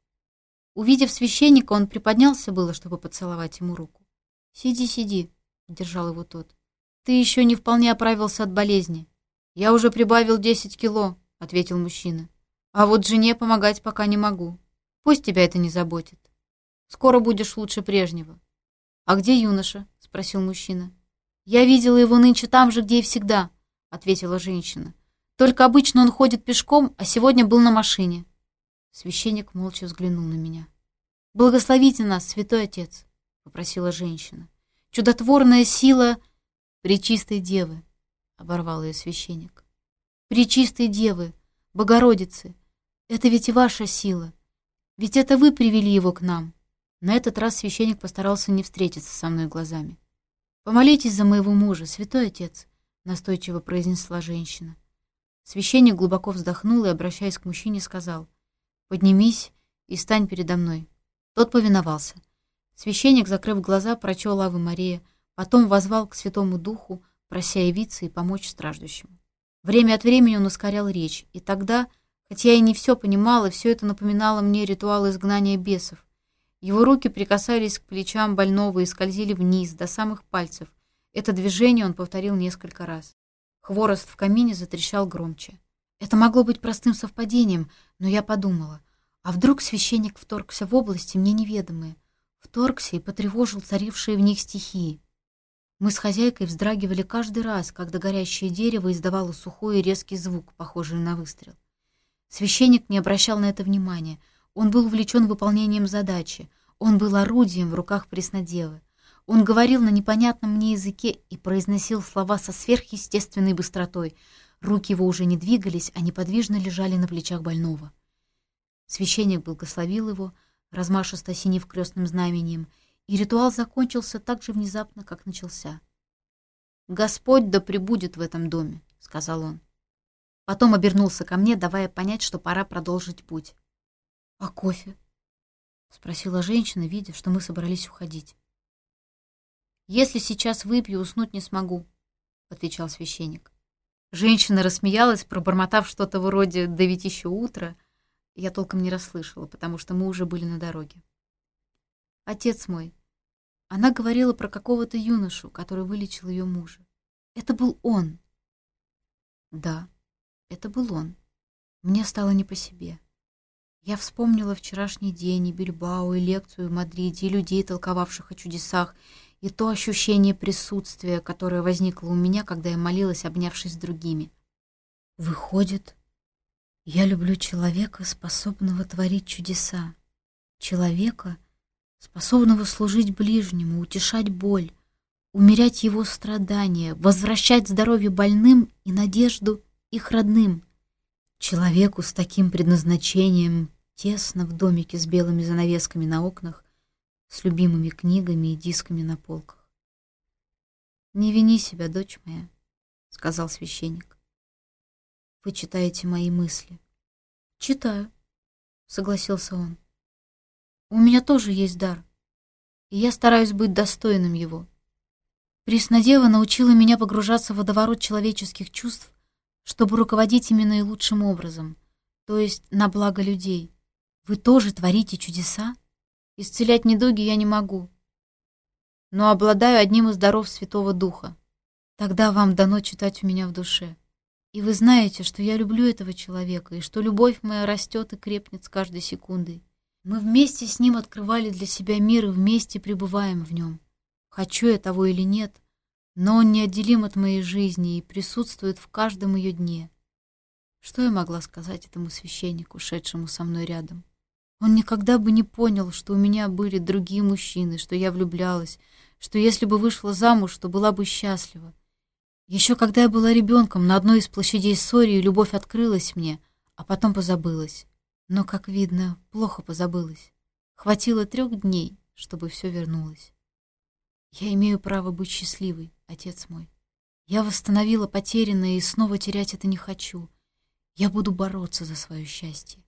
Speaker 1: Увидев священника, он приподнялся было, чтобы поцеловать ему руку. «Сиди, сиди», — держал его тот. «Ты еще не вполне оправился от болезни». «Я уже прибавил десять кило», — ответил мужчина. А вот жене помогать пока не могу. Пусть тебя это не заботит. Скоро будешь лучше прежнего. А где юноша? Спросил мужчина. Я видела его нынче там же, где и всегда, ответила женщина. Только обычно он ходит пешком, а сегодня был на машине. Священник молча взглянул на меня. «Благословите нас, святой отец», — попросила женщина. «Чудотворная сила Пречистой Девы», — оборвал ее священник. «Пречистой Девы, Богородицы, это ведь и ваша сила. Ведь это вы привели его к нам. На этот раз священник постарался не встретиться со мной глазами. «Помолитесь за моего мужа, святой отец», — настойчиво произнесла женщина. Священник глубоко вздохнул и, обращаясь к мужчине, сказал, «Поднимись и стань передо мной». Тот повиновался. Священник, закрыв глаза, прочел Авы Мария, потом возвал к Святому Духу, прося явиться и помочь страждущему. Время от времени он ускорял речь, и тогда Хотя я и не все понимала, все это напоминало мне ритуал изгнания бесов. Его руки прикасались к плечам больного и скользили вниз, до самых пальцев. Это движение он повторил несколько раз. Хворост в камине затрещал громче. Это могло быть простым совпадением, но я подумала, а вдруг священник вторгся в области мне неведомые, вторгся и потревожил царившие в них стихии. Мы с хозяйкой вздрагивали каждый раз, когда горящее дерево издавало сухой и резкий звук, похожий на выстрел. Священник не обращал на это внимания. Он был увлечен выполнением задачи. Он был орудием в руках Преснодевы. Он говорил на непонятном мне языке и произносил слова со сверхъестественной быстротой. Руки его уже не двигались, а неподвижно лежали на плечах больного. Священник благословил его, размашисто осенив крестным знамением, и ритуал закончился так же внезапно, как начался. «Господь да пребудет в этом доме», — сказал он. Потом обернулся ко мне, давая понять, что пора продолжить путь. «А кофе?» — спросила женщина, видя, что мы собрались уходить. «Если сейчас выпью, уснуть не смогу», — отвечал священник. Женщина рассмеялась, пробормотав что-то вроде «да ведь еще утро». Я толком не расслышала, потому что мы уже были на дороге. «Отец мой, она говорила про какого-то юношу, который вылечил ее мужа. Это был он». «Да», это был он. Мне стало не по себе. Я вспомнила вчерашний день и Бильбао, и лекцию в Мадриде, и людей, толковавших о чудесах, и то ощущение присутствия, которое возникло у меня, когда я молилась, обнявшись с другими. Выходит, я люблю человека, способного творить чудеса, человека, способного служить ближнему, утешать боль, умерять его страдания, возвращать здоровье больным и надежду их родным. Человеку с таким предназначением тесно в домике с белыми занавесками на окнах, с любимыми книгами и дисками на полках. «Не вини себя, дочь моя», — сказал священник. «Вы читаете мои мысли». «Читаю», — согласился он. «У меня тоже есть дар, и я стараюсь быть достойным его». Преснодева научила меня погружаться в водоворот человеческих чувств, чтобы руководить ими наилучшим образом, то есть на благо людей. Вы тоже творите чудеса? Исцелять недуги я не могу, но обладаю одним из даров Святого Духа. Тогда вам дано читать у меня в душе. И вы знаете, что я люблю этого человека, и что любовь моя растет и крепнет с каждой секундой. Мы вместе с ним открывали для себя мир и вместе пребываем в нем. Хочу я того или нет, но он неотделим от моей жизни и присутствует в каждом ее дне. Что я могла сказать этому священнику, шедшему со мной рядом? Он никогда бы не понял, что у меня были другие мужчины, что я влюблялась, что если бы вышла замуж, то была бы счастлива. Еще когда я была ребенком, на одной из площадей Сории любовь открылась мне, а потом позабылась. Но, как видно, плохо позабылась. Хватило трех дней, чтобы все вернулось. Я имею право быть счастливой, отец мой. Я восстановила потерянное и снова терять это не хочу. Я буду бороться за свое счастье. Если же я откажусь от этой борьбы, то откажусь тем самым от своей духовной жизни. Как вы сами сказали, это будет значить,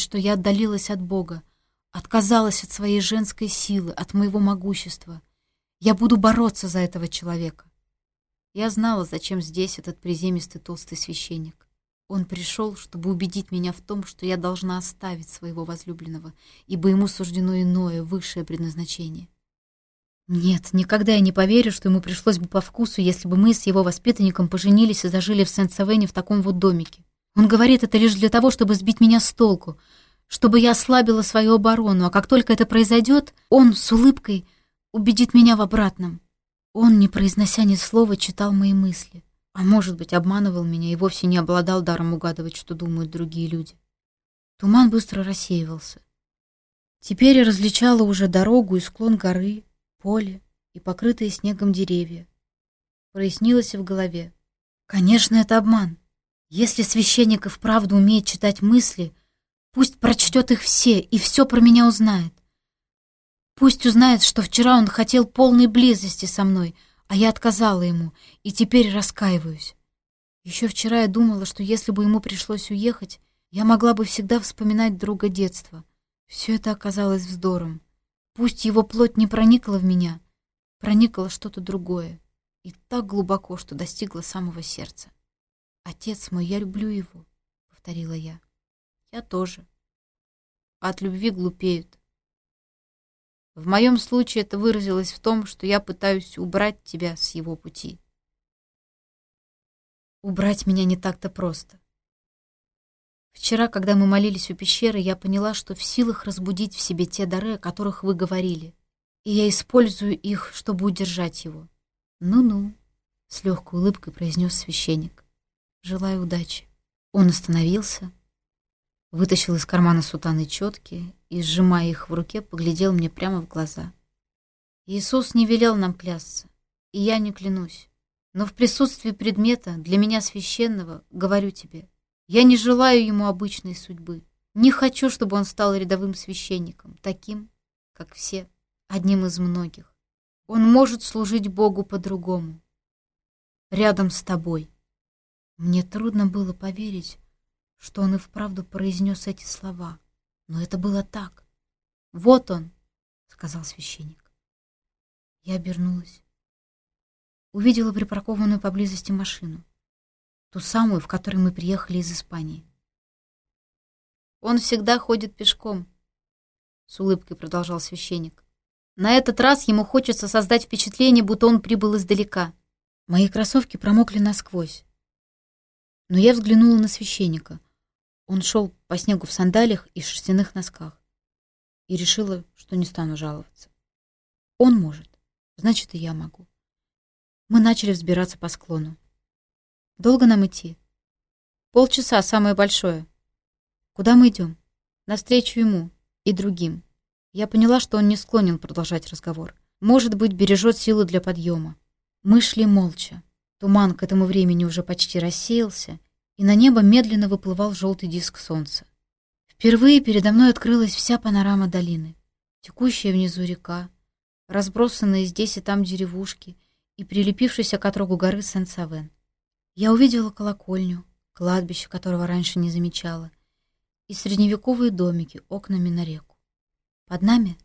Speaker 1: что я отдалилась от Бога, отказалась от своей женской силы, от моего могущества. Я буду бороться за этого человека. Я знала, зачем здесь этот приземистый толстый священник. Он пришел, чтобы убедить меня в том, что я должна оставить своего возлюбленного, ибо ему суждено иное, высшее предназначение. Нет, никогда я не поверю, что ему пришлось бы по вкусу, если бы мы с его воспитанником поженились и зажили в Сент-Савене в таком вот домике. Он говорит это лишь для того, чтобы сбить меня с толку, чтобы я ослабила свою оборону, а как только это произойдет, он с улыбкой убедит меня в обратном. Он, не произнося ни слова, читал мои мысли. А может быть, обманывал меня и вовсе не обладал даром угадывать, что думают другие люди. Туман быстро рассеивался. Теперь я различала уже дорогу и склон горы, поле и покрытые снегом деревья. Прояснилось в голове. Конечно, это обман. Если священник и вправду умеет читать мысли, пусть прочтет их все и все про меня узнает. Пусть узнает, что вчера он хотел полной близости со мной — а я отказала ему, и теперь раскаиваюсь. Еще вчера я думала, что если бы ему пришлось уехать, я могла бы всегда вспоминать друга детства. Все это оказалось вздором. Пусть его плоть не проникла в меня, проникло что-то другое, и так глубоко, что достигло самого сердца. «Отец мой, я люблю его», — повторила я. «Я тоже». От любви глупеют. В моем случае это выразилось в том, что я пытаюсь убрать тебя с его пути. Убрать меня не так-то просто. Вчера, когда мы молились у пещеры, я поняла, что в силах разбудить в себе те дары, о которых вы говорили, и я использую их, чтобы удержать его. «Ну-ну», — с легкой улыбкой произнес священник. «Желаю удачи». Он остановился, вытащил из кармана сутаны четки и, сжимая их в руке, поглядел мне прямо в глаза. Иисус не велел нам клясться, и я не клянусь. Но в присутствии предмета, для меня священного, говорю тебе, я не желаю ему обычной судьбы. Не хочу, чтобы он стал рядовым священником, таким, как все, одним из многих. Он может служить Богу по-другому. Рядом с тобой. Мне трудно было поверить, что он и вправду произнес эти слова. Но это было так. «Вот он!» — сказал священник. Я обернулась. Увидела припаркованную поблизости машину. Ту самую, в которой мы приехали из Испании. «Он всегда ходит пешком», — с улыбкой продолжал священник. «На этот раз ему хочется создать впечатление, будто он прибыл издалека. Мои кроссовки промокли насквозь. Но я взглянула на священника — он шел по снегу в сандалиях и шерстяных носках. И решила, что не стану жаловаться. Он может, значит, и я могу. Мы начали взбираться по склону. Долго нам идти? Полчаса, самое большое. Куда мы идем? Навстречу ему и другим. Я поняла, что он не склонен продолжать разговор. Может быть, бережет силы для подъема. Мы шли молча. Туман к этому времени уже почти рассеялся, и на небо медленно выплывал желтый диск солнца. Впервые передо мной открылась вся панорама долины. Текущая внизу река, разбросанные здесь и там деревушки и прилепившийся к отрогу горы Сен-Савен. Я увидела колокольню, кладбище, которого раньше не замечала, и средневековые домики окнами на реку. Под нами,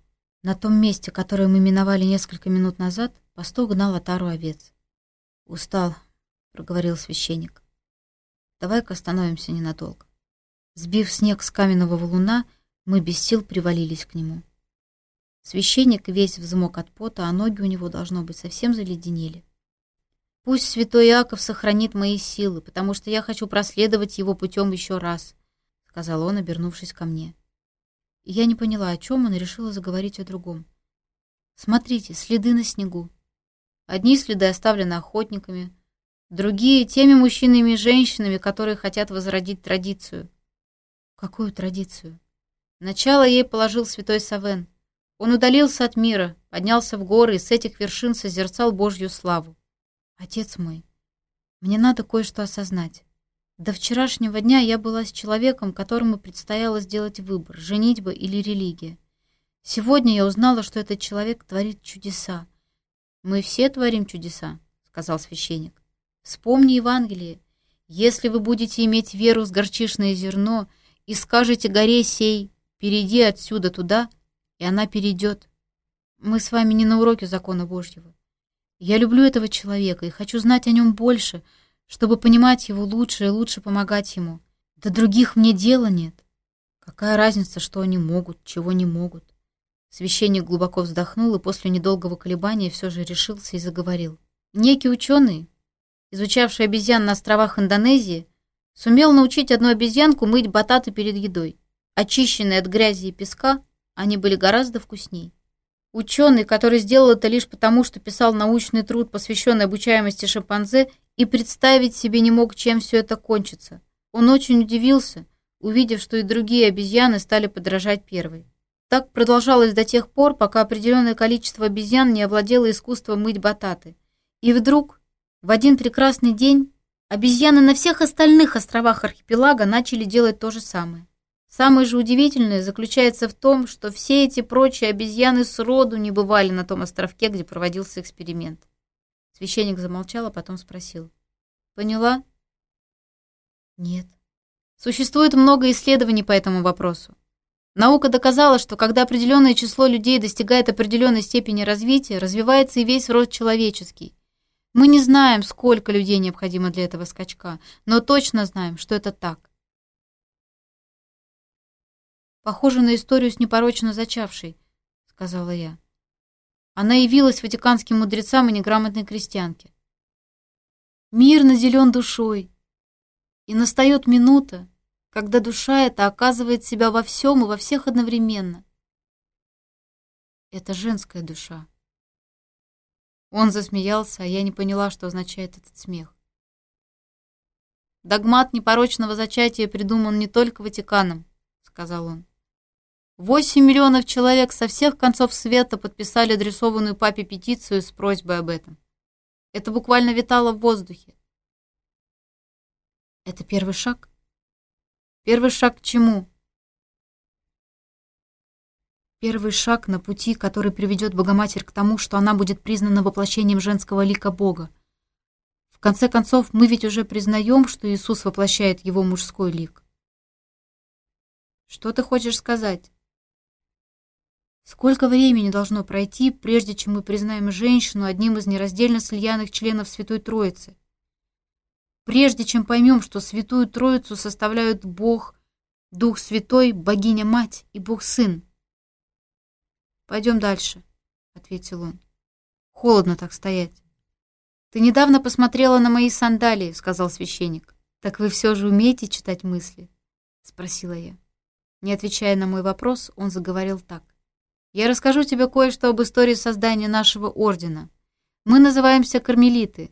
Speaker 1: на том месте, которое мы миновали несколько минут назад, пастух гнал отару овец. «Устал», — проговорил священник. «Давай-ка остановимся ненадолго». Сбив снег с каменного валуна, мы без сил привалились к нему. Священник весь взмок от пота, а ноги у него, должно быть, совсем заледенели. «Пусть святой Иаков сохранит мои силы, потому что я хочу проследовать его путем еще раз», — сказал он, обернувшись ко мне. И я не поняла, о чем он, и решила заговорить о другом. «Смотрите, следы на снегу. Одни следы оставлены охотниками, другие — теми мужчинами и женщинами, которые хотят возродить традицию. Какую традицию? Начало ей положил святой Савен. Он удалился от мира, поднялся в горы и с этих вершин созерцал Божью славу. Отец мой, мне надо кое-что осознать. До вчерашнего дня я была с человеком, которому предстояло сделать выбор, женитьба или религия. Сегодня я узнала, что этот человек творит чудеса. Мы все творим чудеса, сказал священник. Вспомни Евангелие. Если вы будете иметь веру с горчишное зерно — и скажете горе сей, перейди отсюда туда, и она перейдет. Мы с вами не на уроке закона Божьего. Я люблю этого человека и хочу знать о нем больше, чтобы понимать его лучше и лучше помогать ему. До других мне дела нет. Какая разница, что они могут, чего не могут? Священник глубоко вздохнул и после недолгого колебания все же решился и заговорил. Некий ученый, изучавший обезьян на островах Индонезии, Сумел научить одну обезьянку мыть бататы перед едой. Очищенные от грязи и песка, они были гораздо вкусней. Ученый, который сделал это лишь потому, что писал научный труд, посвященный обучаемости шимпанзе, и представить себе не мог, чем все это кончится. Он очень удивился, увидев, что и другие обезьяны стали подражать первой. Так продолжалось до тех пор, пока определенное количество обезьян не овладело искусством мыть бататы. И вдруг, в один прекрасный день, Обезьяны на всех остальных островах архипелага начали делать то же самое. Самое же удивительное заключается в том, что все эти прочие обезьяны сроду не бывали на том островке, где проводился эксперимент. Священник замолчал, а потом спросил. «Поняла?» «Нет». Существует много исследований по этому вопросу. Наука доказала, что когда определенное число людей достигает определенной степени развития, развивается и весь род человеческий. Мы не знаем, сколько людей необходимо для этого скачка, но точно знаем, что это так. «Похоже на историю с непорочно зачавшей», — сказала я. Она явилась ватиканским мудрецам и неграмотной крестьянке. Мир наделен душой, и настает минута, когда душа эта оказывает себя во всем и во всех одновременно. Это женская душа. Он засмеялся, а я не поняла, что означает этот смех. «Догмат непорочного зачатия придуман не только Ватиканом», — сказал он. «Восемь миллионов человек со всех концов света подписали адресованную папе петицию с просьбой об этом. Это буквально витало в воздухе. Это первый шаг? Первый шаг к чему? Первый шаг на пути, который приведет Богоматерь к тому, что она будет признана воплощением Сколько времени должно пройти, прежде чем мы признаем женщину одним из нераздельно-слиянных членов Святой Троицы? Прежде чем поймем, что Святую Троицу составляют Бог, Дух Святой, Богиня-Мать и Бог-Сын? «Пойдем дальше», — ответил он. «Холодно так стоять». «Ты недавно посмотрела на мои сандалии», — сказал священник. «Так вы все же умеете читать мысли?» — спросила я. Не отвечая на мой вопрос, он заговорил так. Я расскажу тебе кое-что об истории создания нашего ордена. Мы называемся кармелиты,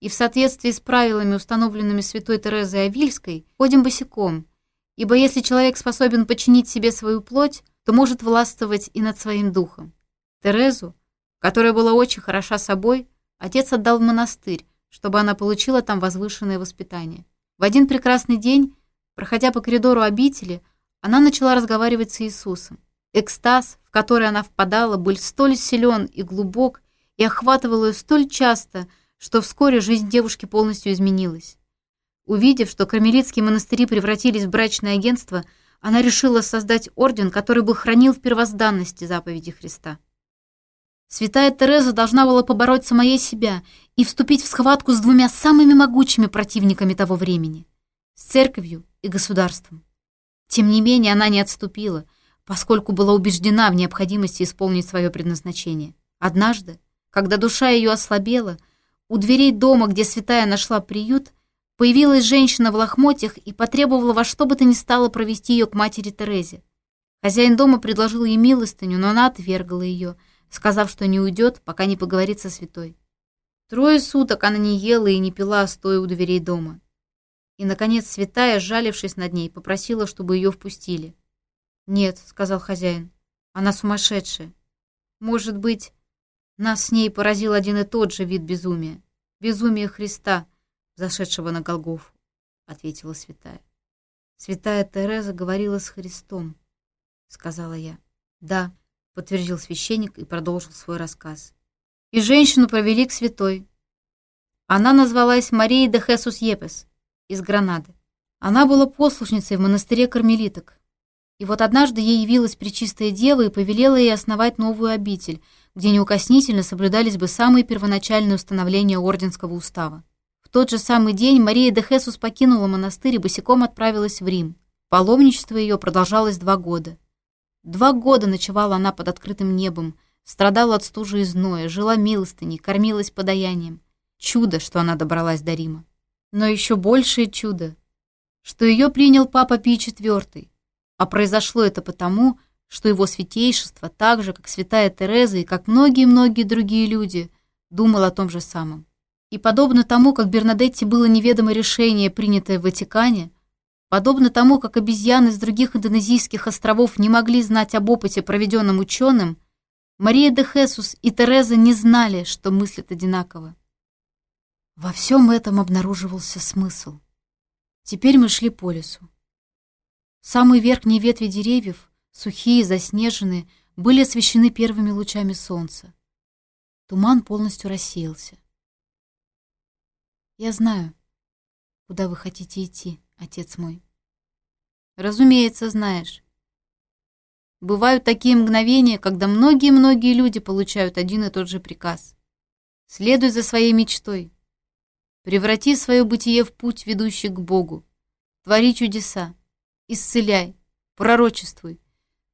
Speaker 1: и в соответствии с правилами, установленными святой Терезой Авильской, ходим босиком, ибо если человек способен подчинить себе свою плоть, то может властвовать и над своим духом. Терезу, которая была очень хороша собой, отец отдал в монастырь, чтобы она получила там возвышенное воспитание. В один прекрасный день, проходя по коридору обители, она начала разговаривать с Иисусом. Экстаз, в который она впадала, был столь силен и глубок, и охватывал ее столь часто, что вскоре жизнь девушки полностью изменилась. Увидев, что кармелитские монастыри превратились в брачное агентство, она решила создать орден, который бы хранил в первозданности заповеди Христа. Святая Тереза должна была побороть самое себя и вступить в схватку с двумя самыми могучими противниками того времени — с церковью и государством. Тем не менее, она не отступила — поскольку была убеждена в необходимости исполнить свое предназначение. Однажды, когда душа ее ослабела, у дверей дома, где святая нашла приют, появилась женщина в лохмотьях и потребовала во что бы то ни стало провести ее к матери Терезе. Хозяин дома предложил ей милостыню, но она отвергла ее, сказав, что не уйдет, пока не поговорит со святой. Трое суток она не ела и не пила, стоя у дверей дома. И, наконец, святая, сжалившись над ней, попросила, чтобы ее впустили. «Нет», — сказал хозяин, — «она сумасшедшая. Может быть, нас с ней поразил один и тот же вид безумия. Безумие Христа, зашедшего на Голгофу», — ответила святая. «Святая Тереза говорила с Христом», — сказала я. «Да», — подтвердил священник и продолжил свой рассказ. «И женщину провели к святой. Она назвалась Марией де Хесус Епес из Гранады. Она была послушницей в монастыре кармелиток, И вот однажды ей явилась Пречистая Дева и повелела ей основать новую обитель, где неукоснительно соблюдались бы самые первоначальные установления Орденского устава. В тот же самый день Мария де Хесус покинула монастырь и босиком отправилась в Рим. Паломничество ее продолжалось два года. Два года ночевала она под открытым небом, страдала от стужи и зноя, жила милостыней, кормилась подаянием. Чудо, что она добралась до Рима. Но еще большее чудо, что ее принял Папа Пий IV, а произошло это потому, что его святейшество, так же, как святая Тереза и как многие-многие другие люди, думал о том же самом. И подобно тому, как Бернадетти было неведомо решение, принятое в Ватикане, подобно тому, как обезьяны с других индонезийских островов не могли знать об опыте, проведенном ученым, Мария де Хесус и Тереза не знали, что мыслят одинаково. Во всем Самый верхний ветви деревьев, сухие, заснеженные, были освещены первыми лучами солнца. Туман полностью рассеялся. «Я знаю, куда вы хотите идти, отец мой». «Разумеется, знаешь. Бывают такие мгновения, когда многие-многие люди получают один и тот же приказ. Следуй за своей мечтой. Преврати свое бытие в путь, ведущий к Богу. Твори чудеса. исцеляй, пророчествуй,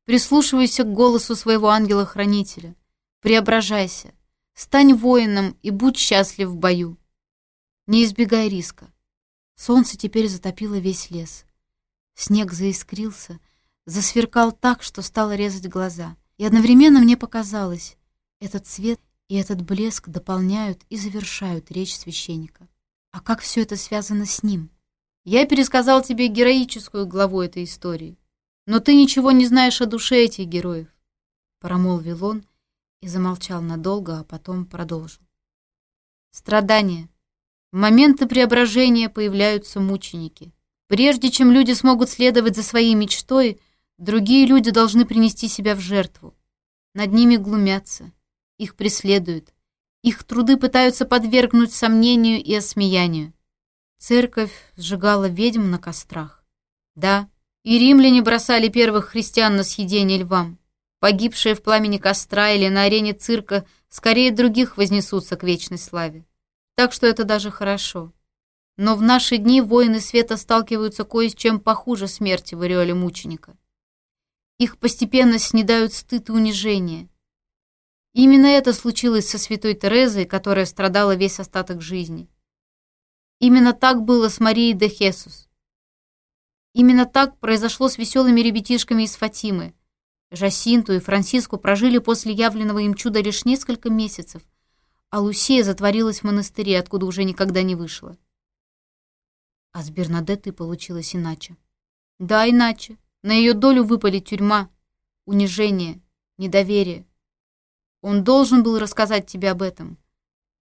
Speaker 1: прислушивайся к голосу своего ангела-хранителя, преображайся, стань воином и будь счастлив в бою. Не избегай риска. Солнце теперь затопило весь лес. Снег заискрился, засверкал так, что стало резать глаза. И одновременно мне показалось, этот цвет и этот блеск дополняют и завершают речь священника. А как все это связано с ним? Я пересказал тебе героическую главу этой истории, но ты ничего не знаешь о душе этих героев, промолвил он и замолчал надолго, а потом продолжил. Страдания. В моменты преображения появляются мученики. Прежде чем люди смогут следовать за своей мечтой, другие люди должны принести себя в жертву. Над ними глумятся, их преследуют, их труды пытаются подвергнуть сомнению и осмеянию. Церковь сжигала ведьм на кострах. Да, и римляне бросали первых христиан на съедение львам. Погибшие в пламени костра или на арене цирка скорее других вознесутся к вечной славе. Так что это даже хорошо. Но в наши дни воины света сталкиваются кое с чем похуже смерти в ореоле мученика. Их постепенно снедают стыд и унижение. Именно это случилось со святой Терезой, которая страдала весь остаток жизни. Именно так было с Марией де Хесус. Именно так произошло с веселыми ребятишками из Фатимы. Жасинту и Франциску прожили после явленного им чуда лишь несколько месяцев, а Лусия затворилась в монастыре, откуда уже никогда не вышла. А с Бернадеттой получилось иначе. Да, иначе. На ее долю выпали тюрьма, унижение, недоверие. Он должен был рассказать тебе об этом.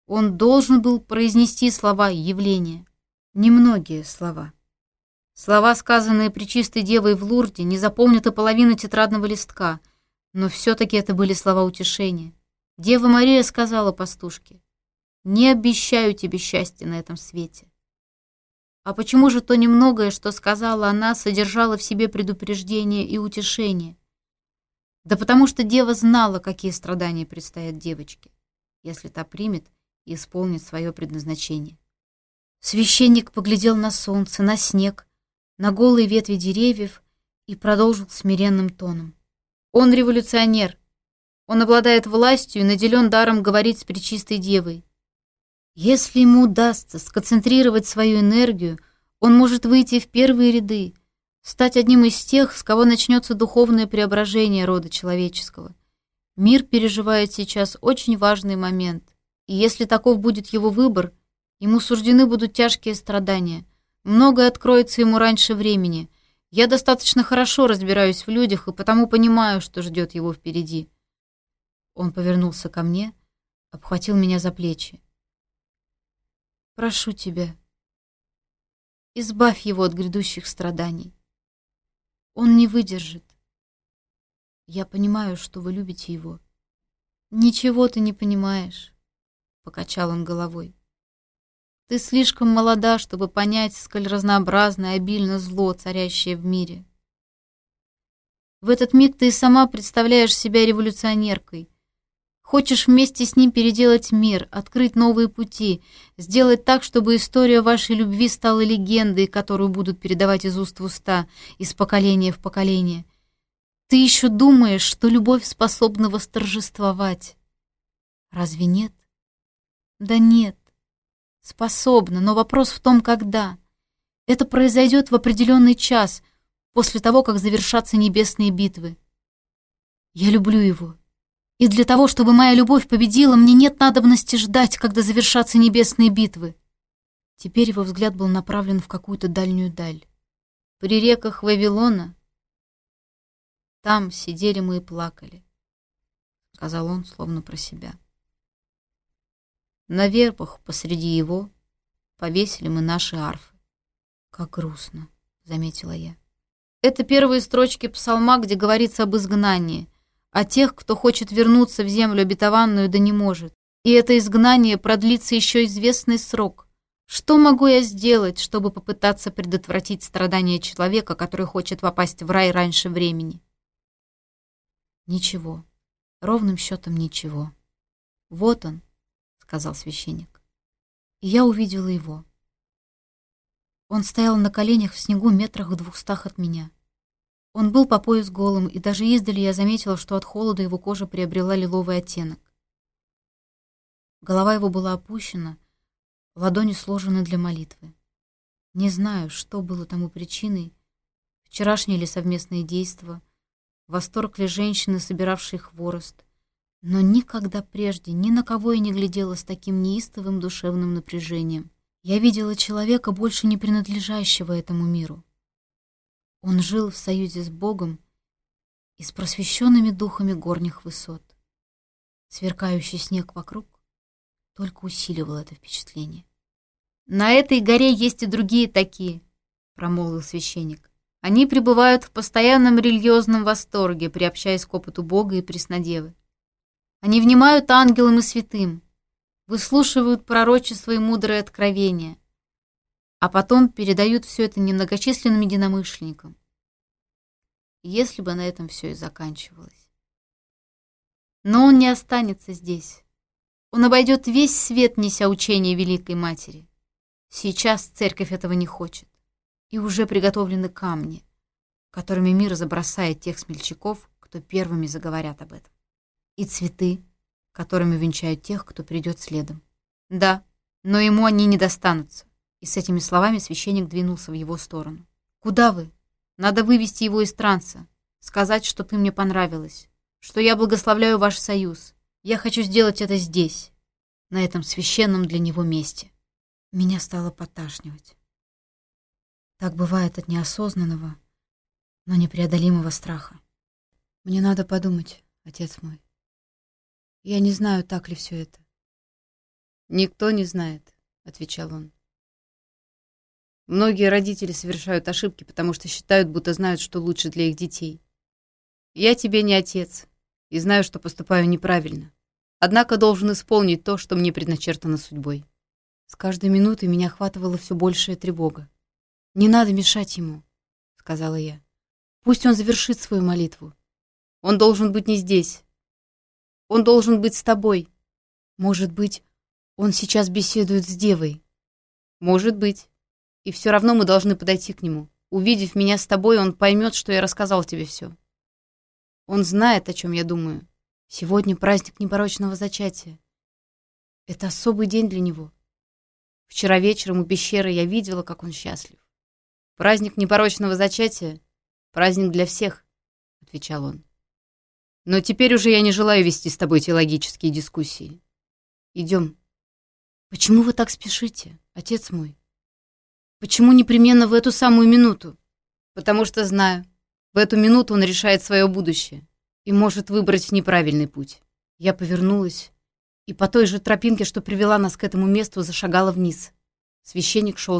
Speaker 1: Он должен был произнести слова явления. Немногие слова. Слова, сказанные Пречистой Девой в Лурде, не запомнят и половину тетрадного листка, но все-таки это были слова утешения. Дева Мария сказала пастушке, «Не обещаю тебе счастья на этом свете». А почему же то немногое, что сказала она, содержало в себе предупреждение и утешение? Да потому что дева знала, какие страдания предстоят девочке, если та примет и исполнит свое предназначение. Священник поглядел на солнце, на снег, на голые ветви деревьев и продолжил смиренным тоном. «Он революционер. Он обладает властью и наделен даром говорить с Пречистой Девой. Если ему удастся сконцентрировать свою энергию, он может выйти в первые ряды, стать одним из тех, с кого начнется духовное преображение рода человеческого. Мир переживает сейчас очень важный момент, и если таков будет его выбор, ему суждены будут тяжкие страдания – Многое откроется ему раньше времени. Я достаточно хорошо разбираюсь в людях и потому понимаю, что ждет его впереди. Он повернулся ко мне, обхватил меня за плечи. «Прошу тебя, избавь его от грядущих страданий. Он не выдержит. Я понимаю, что вы любите его». «Ничего ты не понимаешь», — покачал он головой. Ты слишком молода, чтобы понять, сколь разнообразно и обильно зло, царящее в мире. В этот миг ты и сама представляешь себя революционеркой. Хочешь вместе с ним переделать мир, открыть новые пути, сделать так, чтобы история вашей любви стала легендой, которую будут передавать из уст в уста, из поколения в поколение. Ты еще думаешь, что любовь способна восторжествовать. Разве нет? Да нет. Способна, но вопрос в том, когда. Это произойдет в определенный час, после того, как завершатся небесные битвы. Я люблю его. И для того, чтобы моя любовь победила, мне нет надобности ждать, когда завершатся небесные битвы. Теперь его взгляд был направлен в какую-то дальнюю даль. При реках Вавилона там сидели мы и плакали, — сказал он словно про себя. — На вербах посреди его повесили мы наши арфы. Как грустно, заметила я. Это первые строчки псалма, где говорится об изгнании, о тех, кто хочет вернуться в землю обетованную, да не может. И это изгнание продлится еще известный срок. Что могу я сделать, чтобы попытаться предотвратить страдания человека, который хочет попасть в рай раньше времени? Ничего. Ровным счетом ничего. Вот он, казался вещенник. И я увидела его. Он стоял на коленях в снегу метрах в двухстах от меня. Он был по пояс голым, и даже издали я заметила, что от холода его кожа приобрела лиловый оттенок. Голова его была опущена, ладони сложены для молитвы. Не знаю, что было тому причиной, вчерашние ли совместные действия, восторг ли женщины, собиравшей хворост, но никогда прежде ни на кого я не глядела с таким неистовым душевным напряжением. Я видела человека, больше не принадлежащего этому миру. Он жил в союзе с Богом и с просвещенными духами горних высот. Сверкающий снег вокруг только усиливал это впечатление. «На этой горе есть и другие такие», — промолвил священник. «Они пребывают в постоянном религиозном восторге, приобщаясь к опыту Бога и Преснодевы. Они внимают ангелам и святым, выслушивают пророчества и мудрые откровения, а потом передают все это немногочисленным единомышленникам. Если бы на этом все и заканчивалось. Но он не останется здесь. Он обойдет весь свет, неся учение Великой Матери. Сейчас церковь этого не хочет. И уже приготовлены камни, которыми мир забросает тех смельчаков, кто первыми заговорят об этом. и цветы, которыми венчают тех, кто придет следом. Да, но ему они не достанутся. И с этими словами священник двинулся в его сторону. «Куда вы? Надо вывести его из транса. сказать, что ты мне понравилась, что я благословляю ваш союз. Я хочу сделать это здесь, на этом священном для него месте. Меня стало поташнивать. Так бывает от неосознанного, но непреодолимого страха. Мне надо подумать, отец мой. Я не знаю, так ли все это.
Speaker 2: Никто не знает, отвечал он. Многие родители совершают ошибки, потому что считают, будто знают, что лучше для их детей. Я тебе не отец и знаю, что поступаю неправильно. Однако должен исполнить то, что мне предначертано судьбой.
Speaker 1: С каждой минутой меня охватывала все большая тревога. «Не надо мешать ему», — сказала я. «Пусть он завершит свою молитву.
Speaker 2: Он должен быть не здесь. Он должен быть с тобой.
Speaker 1: Может быть, он сейчас беседует с девой?»
Speaker 2: «Может быть. И все равно мы должны подойти к нему. Увидев меня с тобой, он поймет, что я рассказал тебе все. Он знает, о чем я думаю.
Speaker 1: Сегодня праздник непорочного зачатия. Это особый день для него. Вчера вечером у пещеры я видела, как он счастлив.
Speaker 2: Праздник непорочного зачатия — праздник для всех, — отвечал он. Но теперь уже я не желаю вести с тобой теологические дискуссии. Идем.
Speaker 1: Почему вы так спешите, отец мой? Почему непременно в эту самую минуту?
Speaker 2: Потому что знаю, в эту минуту он решает свое будущее и может выбрать неправильный путь.
Speaker 1: Я повернулась и по той же тропинке, что привела нас к этому месту, зашагала вниз. Священник шел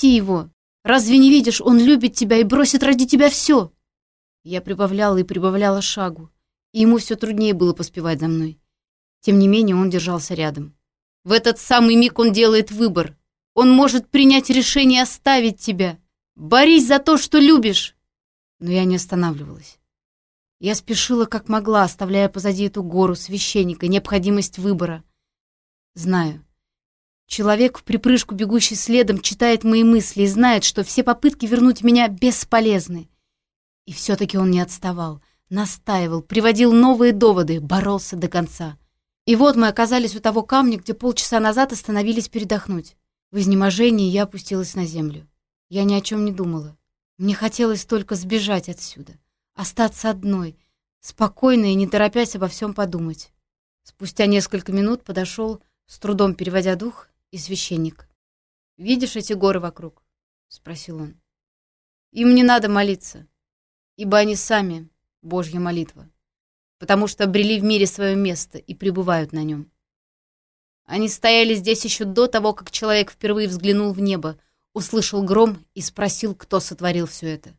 Speaker 1: за мной. «Что ты задумала? Разве ты не понимаешь? Ты единственный, кто может спасти его. Разве не видишь, он любит тебя и бросит ради тебя все?» Я прибавляла и прибавляла шагу, и ему все труднее было поспевать за мной. Тем не менее, он держался рядом. В этот самый миг он делает выбор. Он может принять Человек, в припрыжку бегущий следом, читает мои мысли и знает, что все попытки вернуть меня бесполезны. И все-таки он не отставал, настаивал, приводил новые доводы, боролся до конца. И вот мы оказались у того камня, где полчаса назад остановились передохнуть. В изнеможении я опустилась на землю. Я ни о чем не думала. Мне хотелось только сбежать отсюда, остаться одной, спокойно и не торопясь обо всем подумать. Спустя несколько минут подошел, с трудом переводя дух, и священник. «Видишь эти горы вокруг?» — спросил он. «Им не надо молиться, ибо они сами — Божья молитва потому что обрели в мире свое место и пребывают на нем. Они стояли здесь еще до того, как человек впервые взглянул в небо, услышал гром и спросил, кто сотворил все это.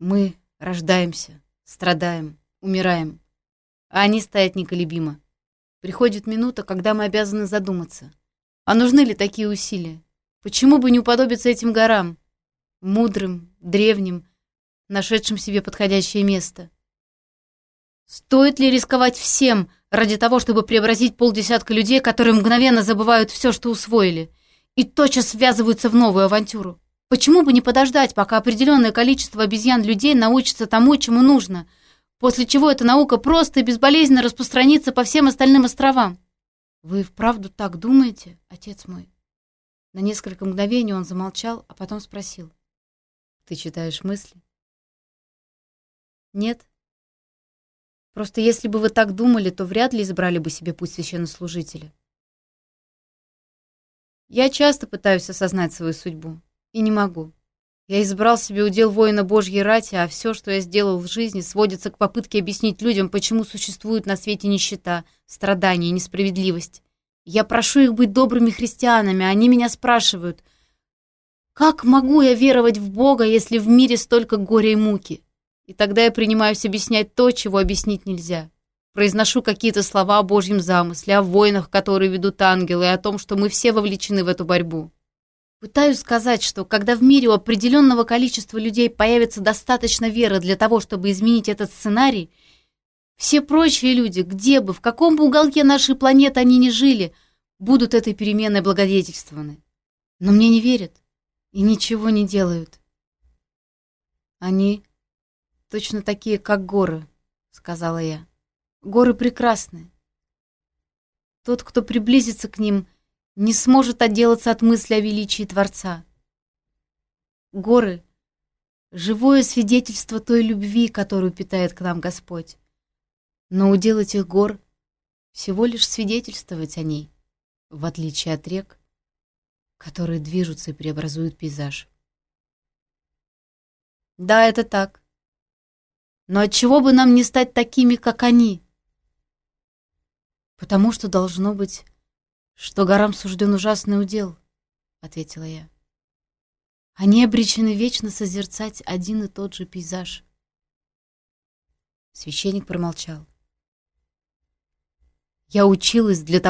Speaker 1: Мы рождаемся, страдаем, умираем, а они стоят неколебимо. Приходит минута, когда мы обязаны задуматься, а нужны ли такие усилия? Почему бы не уподобиться этим горам, мудрым, древним, нашедшим себе подходящее место? Стоит ли рисковать всем ради того, чтобы преобразить полдесятка людей, которые мгновенно забывают все, что усвоили, и тотчас связываются в новую авантюру? Почему бы не подождать, пока определенное количество обезьян-людей научится тому, чему нужно, после чего эта наука просто и безболезненно распространится по всем остальным островам? Вы вправду так думаете, отец мой? На несколько мгновений он замолчал, а потом спросил. Ты читаешь мысли? Нет, Просто если бы вы так думали, то вряд ли избрали бы себе путь священнослужителя. Я часто пытаюсь осознать свою судьбу, и не могу. Я избрал себе удел воина Божьей рати, а все, что я сделал в жизни, сводится к попытке объяснить людям, почему существует на свете нищета, страдания и несправедливость. Я прошу их быть добрыми христианами, а они меня спрашивают, как могу я веровать в Бога, если в мире столько горя и муки? И тогда я принимаюсь объяснять то, чего объяснить нельзя. Произношу какие-то слова о Божьем замысле, о войнах, которые ведут ангелы, и о том, что мы все вовлечены в эту борьбу. Пытаюсь сказать, что когда в мире у определенного количества людей появится достаточно веры для того, чтобы изменить этот сценарий, все прочие люди, где бы, в каком бы уголке нашей планеты они ни жили, будут этой переменой благодетельствованы. Но мне не верят и ничего не делают. Они точно такие, как горы», — сказала я. «Горы прекрасны. Тот, кто приблизится к ним, не сможет отделаться от мысли о величии Творца. Горы — живое свидетельство той любви, которую питает к нам Господь. Но удел этих гор — всего лишь свидетельствовать о ней, в отличие от рек, которые движутся и преобразуют пейзаж. Да, это так. Но от чего бы нам не стать такими, как они? Потому что должно быть, что горам сужден ужасный удел, ответила я. Они обречены вечно созерцать один и тот же пейзаж. Священник промолчал. «Я училась для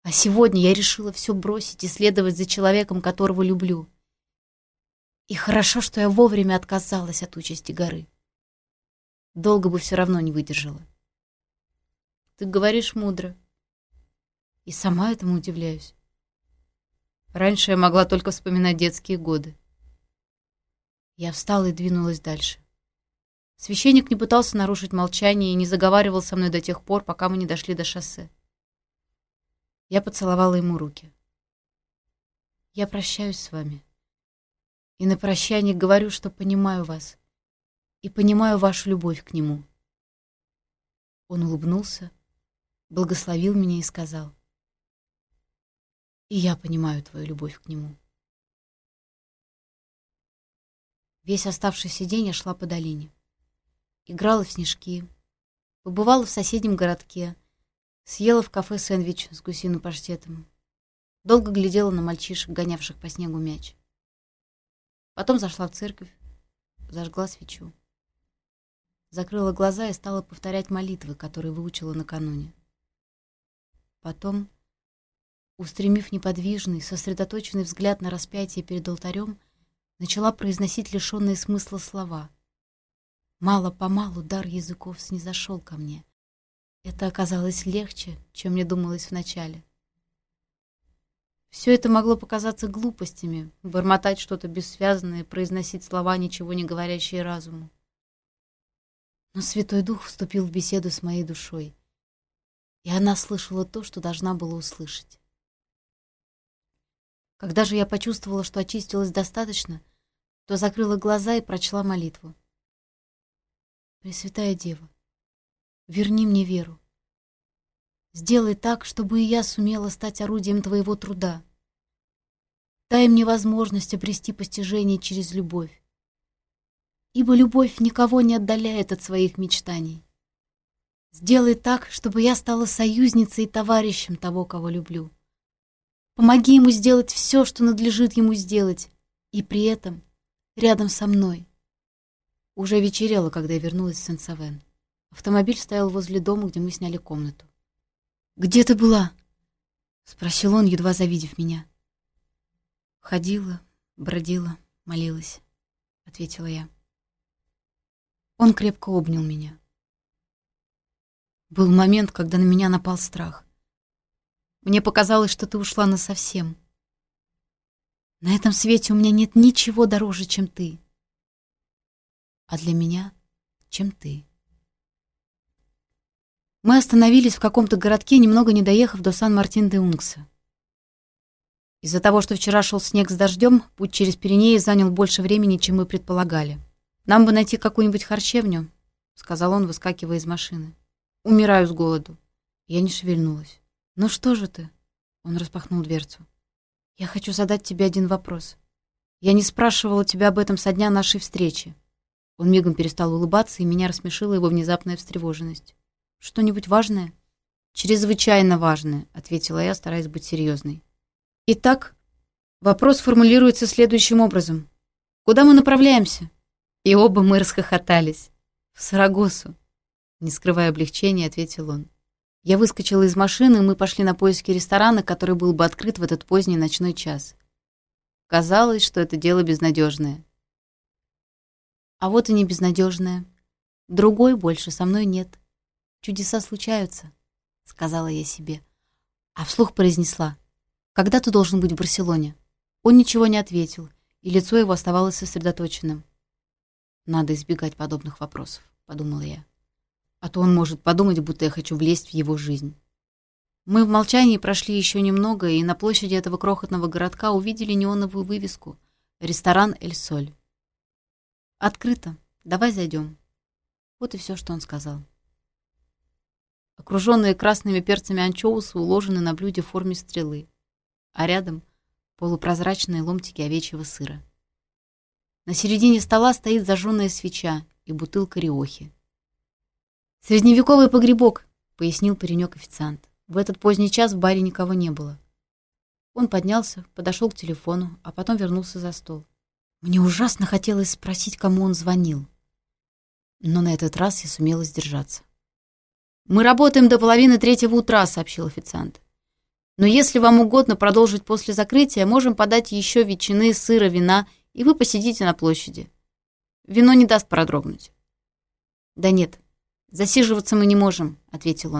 Speaker 1: того, чтобы стать горой», — продолжала я. «Всему было предназначено и определено свое место. Я собиралась поступить на службу, выйти замуж, внушать религиозную доктрину моих предков моим детям, пусть даже я в нее больше не верю. А сегодня я решила все бросить и следовать за человеком, которого люблю. И хорошо, что я вовремя отказалась от участи горы. Долго бы все равно не выдержала. Ты говоришь мудро. И сама этому удивляюсь. Раньше я могла только вспоминать детские годы. Я встала и двинулась дальше. Священник не пытался нарушить молчание и не заговаривал со мной до тех пор, пока мы не дошли до шоссе. Я поцеловала ему руки. «Я прощаюсь с вами. И на прощание говорю, что понимаю вас и понимаю вашу любовь к нему». Он улыбнулся, благословил меня и сказал, «И я понимаю твою любовь к нему». Весь оставшийся день я шла по долине. Играла в снежки, побывала в соседнем городке, съела в кафе сэндвич с гусиным паштетом. Долго глядела на мальчишек, гонявших по снегу мяч. Потом зашла в церковь, зажгла свечу. Закрыла глаза и стала повторять молитвы, которые выучила накануне. Потом, устремив неподвижный, сосредоточенный взгляд на распятие перед алтарем, начала произносить лишенные смысла слова. Мало-помалу дар языков снизошел ко мне. Это оказалось легче, чем мне думалось вначале. Все это могло показаться глупостями, бормотать что-то бессвязное, произносить слова, ничего не говорящие разуму. Но Святой Дух вступил в беседу с моей душой, и она слышала то, что должна была услышать. Когда же я почувствовала, что очистилась достаточно, то закрыла глаза и прочла молитву. Пресвятая Дева, верни мне веру. Сделай так, чтобы и я сумела стать орудием Твоего труда. Дай мне возможность обрести постижение через любовь. Ибо любовь никого не отдаляет от своих мечтаний. Сделай так, чтобы я стала союзницей и товарищем того, кого люблю. Помоги ему сделать все, что надлежит ему сделать, и при этом рядом со мной. Уже вечерело, когда я вернулась в Сен-Савен. Автомобиль стоял возле дома, где мы сняли комнату. «Где ты была?» — спросил он, едва завидев меня. «Ходила, бродила, молилась», — ответила я. Он крепко обнял меня. Был момент, когда на меня напал страх. Мне показалось, что ты ушла насовсем. На этом свете у меня нет ничего дороже, чем ты. А для меня — чем ты. Мы остановились в каком-то городке, немного не доехав до Сан-Мартин-де-Унгса. Из-за того, что вчера шел снег с дождем, путь через Пиренеи занял больше времени, чем мы предполагали. «Нам бы найти какую-нибудь харчевню», — сказал он, выскакивая из машины. «Умираю с голоду». Я не шевельнулась. «Ну что же ты?» Он распахнул дверцу. Я хочу задать тебе один вопрос. Я не спрашивала тебя об этом со дня нашей встречи. Он мигом перестал улыбаться, и меня рассмешила его внезапная встревоженность. Что-нибудь важное? Чрезвычайно важное, ответила я, стараясь быть серьезной. Итак, вопрос формулируется следующим образом. Куда мы направляемся? И оба мы расхохотались. В Сарагосу. Не скрывая облегчения, ответил он. Я выскочила из машины, и мы пошли на поиски ресторана, который был бы открыт в этот поздний ночной час. Казалось, что это дело безнадежное. А вот и не безнадежное. Другой больше со мной нет. Чудеса случаются, сказала я себе. А вслух произнесла. Когда ты должен быть в Барселоне?» Он ничего не ответил, и лицо его оставалось сосредоточенным. «Надо избегать подобных вопросов», — подумала я. «А то он может подумать, будто я хочу влезть в его жизнь». Мы в молчании прошли еще немного, и на площади этого крохотного городка увидели неоновую вывеску «Ресторан Эль Соль». «Открыто. Давай зайдем». Вот и все, что он сказал. Окруженные красными перцами анчоусы уложены на блюде в форме стрелы, а рядом полупрозрачные ломтики овечьего сыра. На середине стола стоит зажженная свеча и бутылка риохи. «Средневековый погребок», — пояснил паренек-официант. В этот поздний час в баре никого не было. Он поднялся, подошел к телефону, а потом вернулся за стол. Мне ужасно хотелось спросить, кому он звонил. Но на этот раз я сумела сдержаться. «Мы работаем до половины третьего утра», — сообщил официант. «Но если вам угодно продолжить после закрытия, можем подать еще ветчины, сыра, вина, и вы посидите на площади. Вино не даст продрогнуть». «Да нет, засиживаться мы не можем», — ответил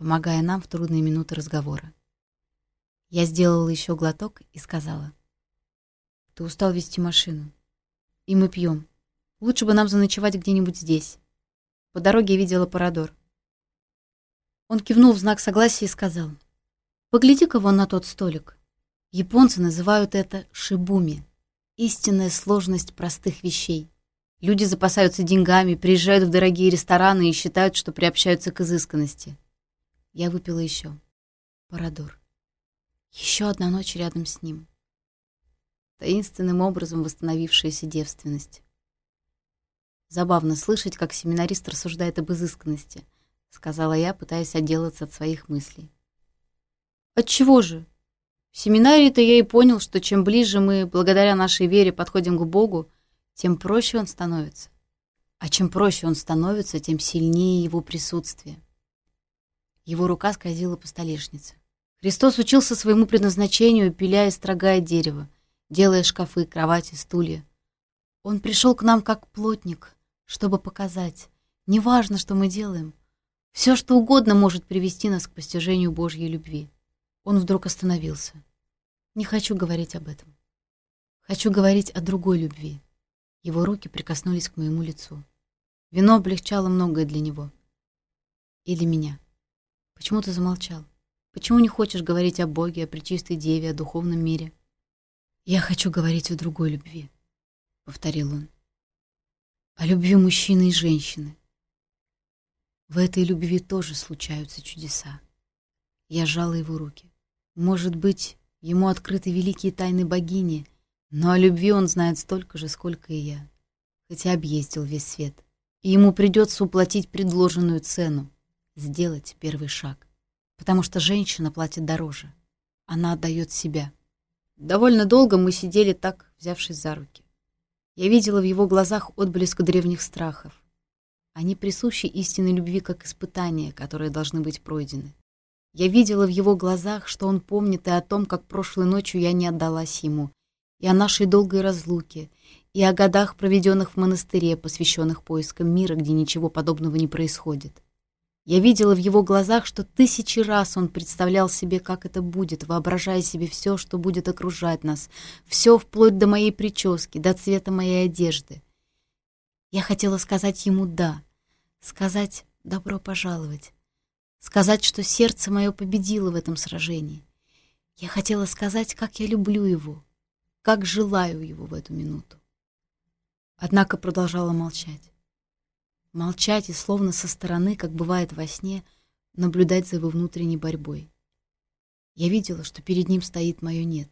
Speaker 1: он. «Нам надо к рассвету быть в Сарагосе». Паренек вернулся за прилавок. Мы снова наполнили бокалы. Как тогда в Бильбао я почувствовала легкость. Эта риоха начала оказывать свое мягкое действие — помогая нам в трудные минуты разговора. Я сделала еще глоток и сказала. «Ты устал вести машину. И мы пьем. Лучше бы нам заночевать где-нибудь здесь. По дороге я видела Парадор». Он кивнул в знак согласия и сказал. «Погляди-ка вон на тот столик. Японцы называют это шибуми. Истинная сложность простых вещей. Люди запасаются деньгами, приезжают в дорогие рестораны и считают, что приобщаются к изысканности. Я выпила еще. Парадор. Еще одна ночь рядом с ним. Таинственным образом восстановившаяся девственность. Забавно слышать, как семинарист рассуждает об изысканности, сказала я, пытаясь отделаться от своих мыслей. Отчего же? В семинарии-то я и понял, что чем ближе мы, благодаря нашей вере, подходим к Богу, тем проще он становится. А чем проще он становится, тем сильнее его присутствие. Его рука скользила по столешнице. Христос учился своему предназначению, пиля и строгая дерево, делая шкафы, кровати, стулья. Он пришел к нам как плотник, чтобы показать, неважно, что мы делаем, все, что угодно может привести нас к постижению Божьей любви. Он вдруг остановился. Не хочу говорить об этом. Хочу говорить о другой любви. Его руки прикоснулись к моему лицу. Вино облегчало многое для него. И для меня. Почему ты замолчал? Почему не хочешь говорить о Боге, о Пречистой Деве, о духовном мире? Я хочу говорить о другой любви, — повторил он. О любви мужчины и женщины. В этой любви тоже случаются чудеса. Я сжала его руки. Может быть, ему открыты великие тайны богини, но о любви он знает столько же, сколько и я, хотя объездил весь свет. И ему придется уплатить предложенную цену, сделать первый шаг. Потому что женщина платит дороже. Она отдает себя. Довольно долго мы сидели так, взявшись за руки. Я видела в его глазах отблеск древних страхов. Они присущи истинной любви как испытания, которые должны быть пройдены. Я видела в его глазах, что он помнит и о том, как прошлой ночью я не отдалась ему, и о нашей долгой разлуке, и о годах, проведенных в монастыре, посвященных поискам мира, где ничего подобного не происходит. Я видела в его глазах, что тысячи раз он представлял себе, как это будет, воображая себе все, что будет окружать нас, все вплоть до моей прически, до цвета моей одежды. Я хотела сказать ему «да», сказать «добро пожаловать», сказать, что сердце мое победило в этом сражении. Я хотела сказать, как я люблю его, как желаю его в эту минуту. Однако продолжала молчать молчать и словно со стороны, как бывает во сне, наблюдать за его внутренней борьбой. Я видела, что перед ним стоит мое «нет»,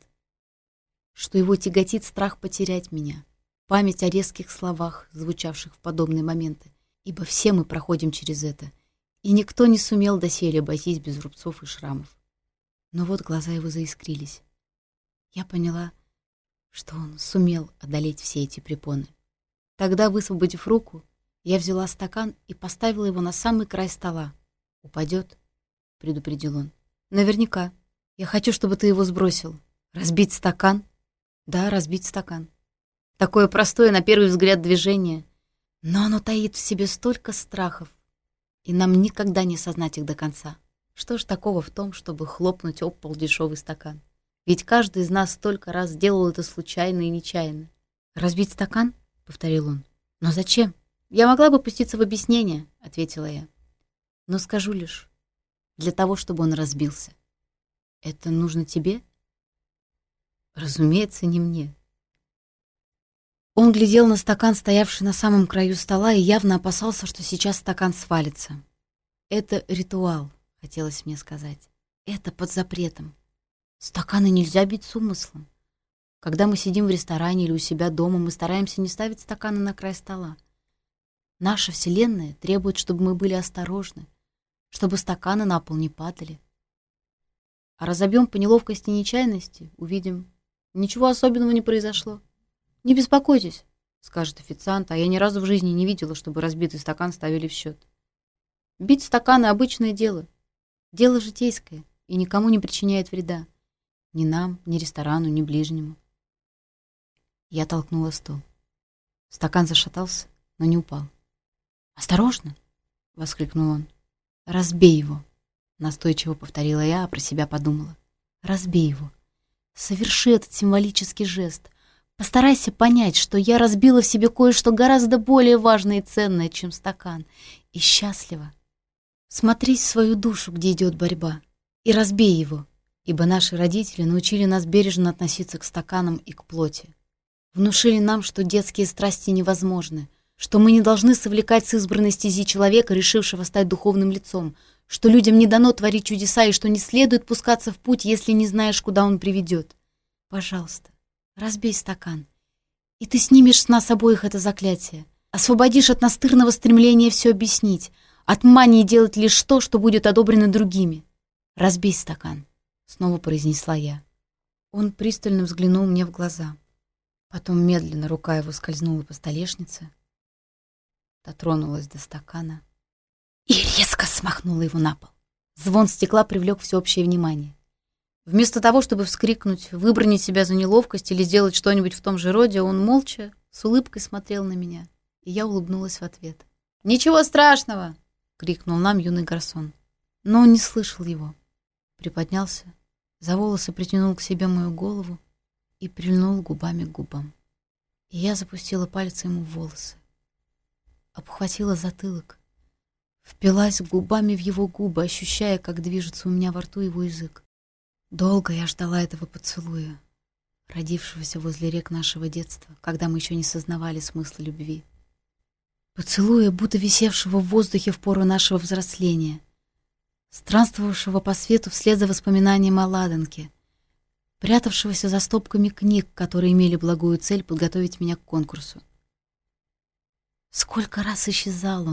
Speaker 1: что его тяготит страх потерять меня, память о резких словах, звучавших в подобные моменты, ибо все мы проходим через это, и никто не сумел доселе обойтись без рубцов и шрамов. Но вот глаза его заискрились. Я поняла, что он сумел одолеть все эти препоны. Тогда, высвободив руку, я взяла стакан и поставила его на самый край стола. «Упадет», — предупредил он. «Наверняка. Я хочу, чтобы ты его сбросил. Разбить стакан? Да, разбить стакан. Такое простое на первый взгляд движение, но оно таит в себе столько страхов, и нам никогда не сознать их до конца. Что ж такого в том, чтобы хлопнуть об пол дешевый стакан? Ведь каждый из нас столько раз делал это случайно и нечаянно. «Разбить стакан?» — повторил он. «Но зачем?» «Я могла бы пуститься в объяснение», — ответила я. «Но скажу лишь, для того, чтобы он разбился. Это нужно тебе?» «Разумеется, не мне». Он глядел на стакан, стоявший на самом краю стола, и явно опасался, что сейчас стакан свалится. «Это ритуал», — хотелось мне сказать. «Это под запретом. Стаканы нельзя бить с умыслом. Когда мы сидим в ресторане или у себя дома, мы стараемся не ставить стаканы на край стола. Наша Вселенная требует, чтобы мы были осторожны, чтобы стаканы на пол не падали. А разобьем по неловкости и нечаянности, увидим, ничего особенного не произошло. Не беспокойтесь, скажет официант, а я ни разу в жизни не видела, чтобы разбитый стакан ставили в счет. Бить стаканы — обычное дело. Дело житейское и никому не причиняет вреда. Ни нам, ни ресторану, ни ближнему. Я толкнула стол. Стакан зашатался, но не упал. «Осторожно!» — воскликнул он. «Разбей его!» — настойчиво повторила я, а про себя подумала. «Разбей его! Соверши этот символический жест. Постарайся понять, что я разбила в себе кое-что гораздо более важное и ценное, чем стакан. И счастлива. Смотрись в свою душу, где идет борьба, и разбей его, ибо наши родители научили нас бережно относиться к стаканам и к плоти. Внушили нам, что детские страсти невозможны — что мы не должны совлекать с избранной стези человека, решившего стать духовным лицом, что людям не дано творить чудеса и что не следует пускаться в путь, если не знаешь, куда он приведет. Пожалуйста, разбей стакан, и ты снимешь с нас обоих это заклятие, освободишь от настырного стремления все объяснить, от мании делать лишь то, что будет одобрено другими. Разбей стакан, снова произнесла я. Он пристально взглянул мне в глаза. Потом медленно рука его скользнула по столешнице, дотронулась до стакана и резко смахнула его на пол. Звон стекла привлек всеобщее внимание. Вместо того, чтобы вскрикнуть, выбронить себя за неловкость или сделать что-нибудь в том же роде, он молча, с улыбкой смотрел на меня, и я улыбнулась в ответ. «Ничего страшного!» — крикнул нам юный гарсон. Но он не слышал его. Приподнялся, за волосы притянул к себе мою голову и прильнул губами к губам. И я запустила пальцы ему в волосы обхватила затылок, впилась губами в его губы, ощущая, как движется у меня во рту его язык. Долго я ждала этого поцелуя, родившегося возле рек нашего детства, когда мы еще не сознавали смысла любви. Поцелуя, будто висевшего в воздухе в пору нашего взросления, странствовавшего по свету вслед за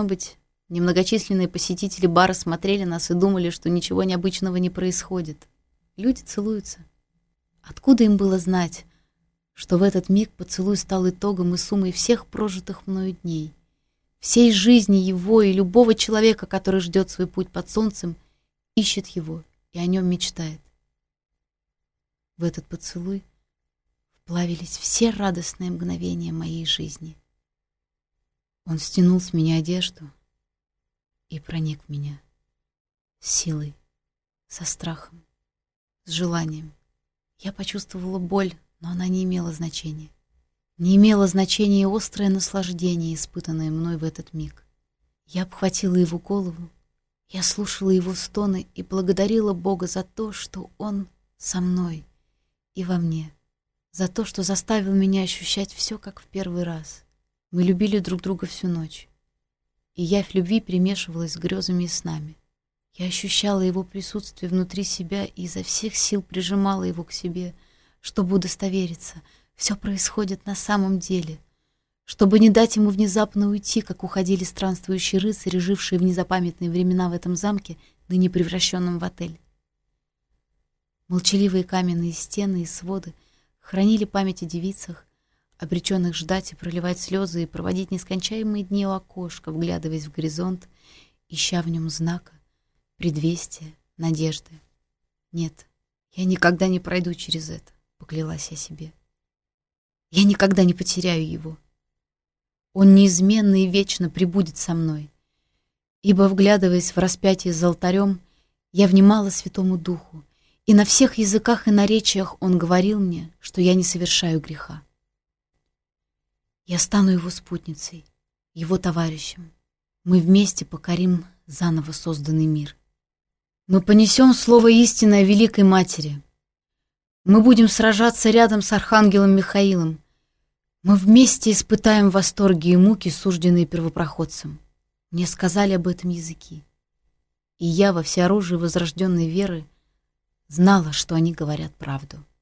Speaker 1: воспоминанием о ладанке, прятавшегося за стопками книг, которые имели благую цель подготовить меня к конкурсу. Сколько раз исчезал он, этот поцелуй, сколько раз пропадал. И вот, наконец, мы обрели его. В нем, хоть и длился он минуту, таились долгие годы исканий, разочарований, несбыточных мечтаний. Я ответила на поцелуй. Должно быть, Немногочисленные посетители бара смотрели нас и думали, что ничего необычного не происходит. Люди целуются. Откуда им было знать, что в этот миг поцелуй стал итогом и суммой всех прожитых мною дней, всей жизни его и любого человека, который ждет свой путь под солнцем, ищет его и о нем мечтает. В этот поцелуй вплавились все радостные мгновения моей жизни. Он стянул с меня одежду — и проник в меня силой, со страхом, с желанием. Я почувствовала боль, но она не имела значения. Не имело значения и острое наслаждение, испытанное мной в этот миг. Я обхватила его голову, я слушала его стоны и благодарила Бога за то, что Он со мной и во мне, за то, что заставил меня ощущать все, как в первый раз. Мы любили друг друга всю ночь и явь любви перемешивалась с грезами и снами. Я ощущала его присутствие внутри себя и изо всех сил прижимала его к себе, чтобы удостовериться, все происходит на самом деле, чтобы не дать ему внезапно уйти, как уходили странствующие рыцари, жившие в незапамятные времена в этом замке, ныне превращенном в отель. Молчаливые каменные стены и своды хранили память о девицах, обреченных ждать и проливать слезы и проводить нескончаемые дни у окошка, вглядываясь в горизонт, ища в нем знака, предвестия, надежды. Нет, я никогда не пройду через это, поклялась я себе. Я никогда не потеряю его. Он неизменно и вечно пребудет со мной. Ибо, вглядываясь в распятие за алтарем, я внимала Святому Духу, и на всех языках и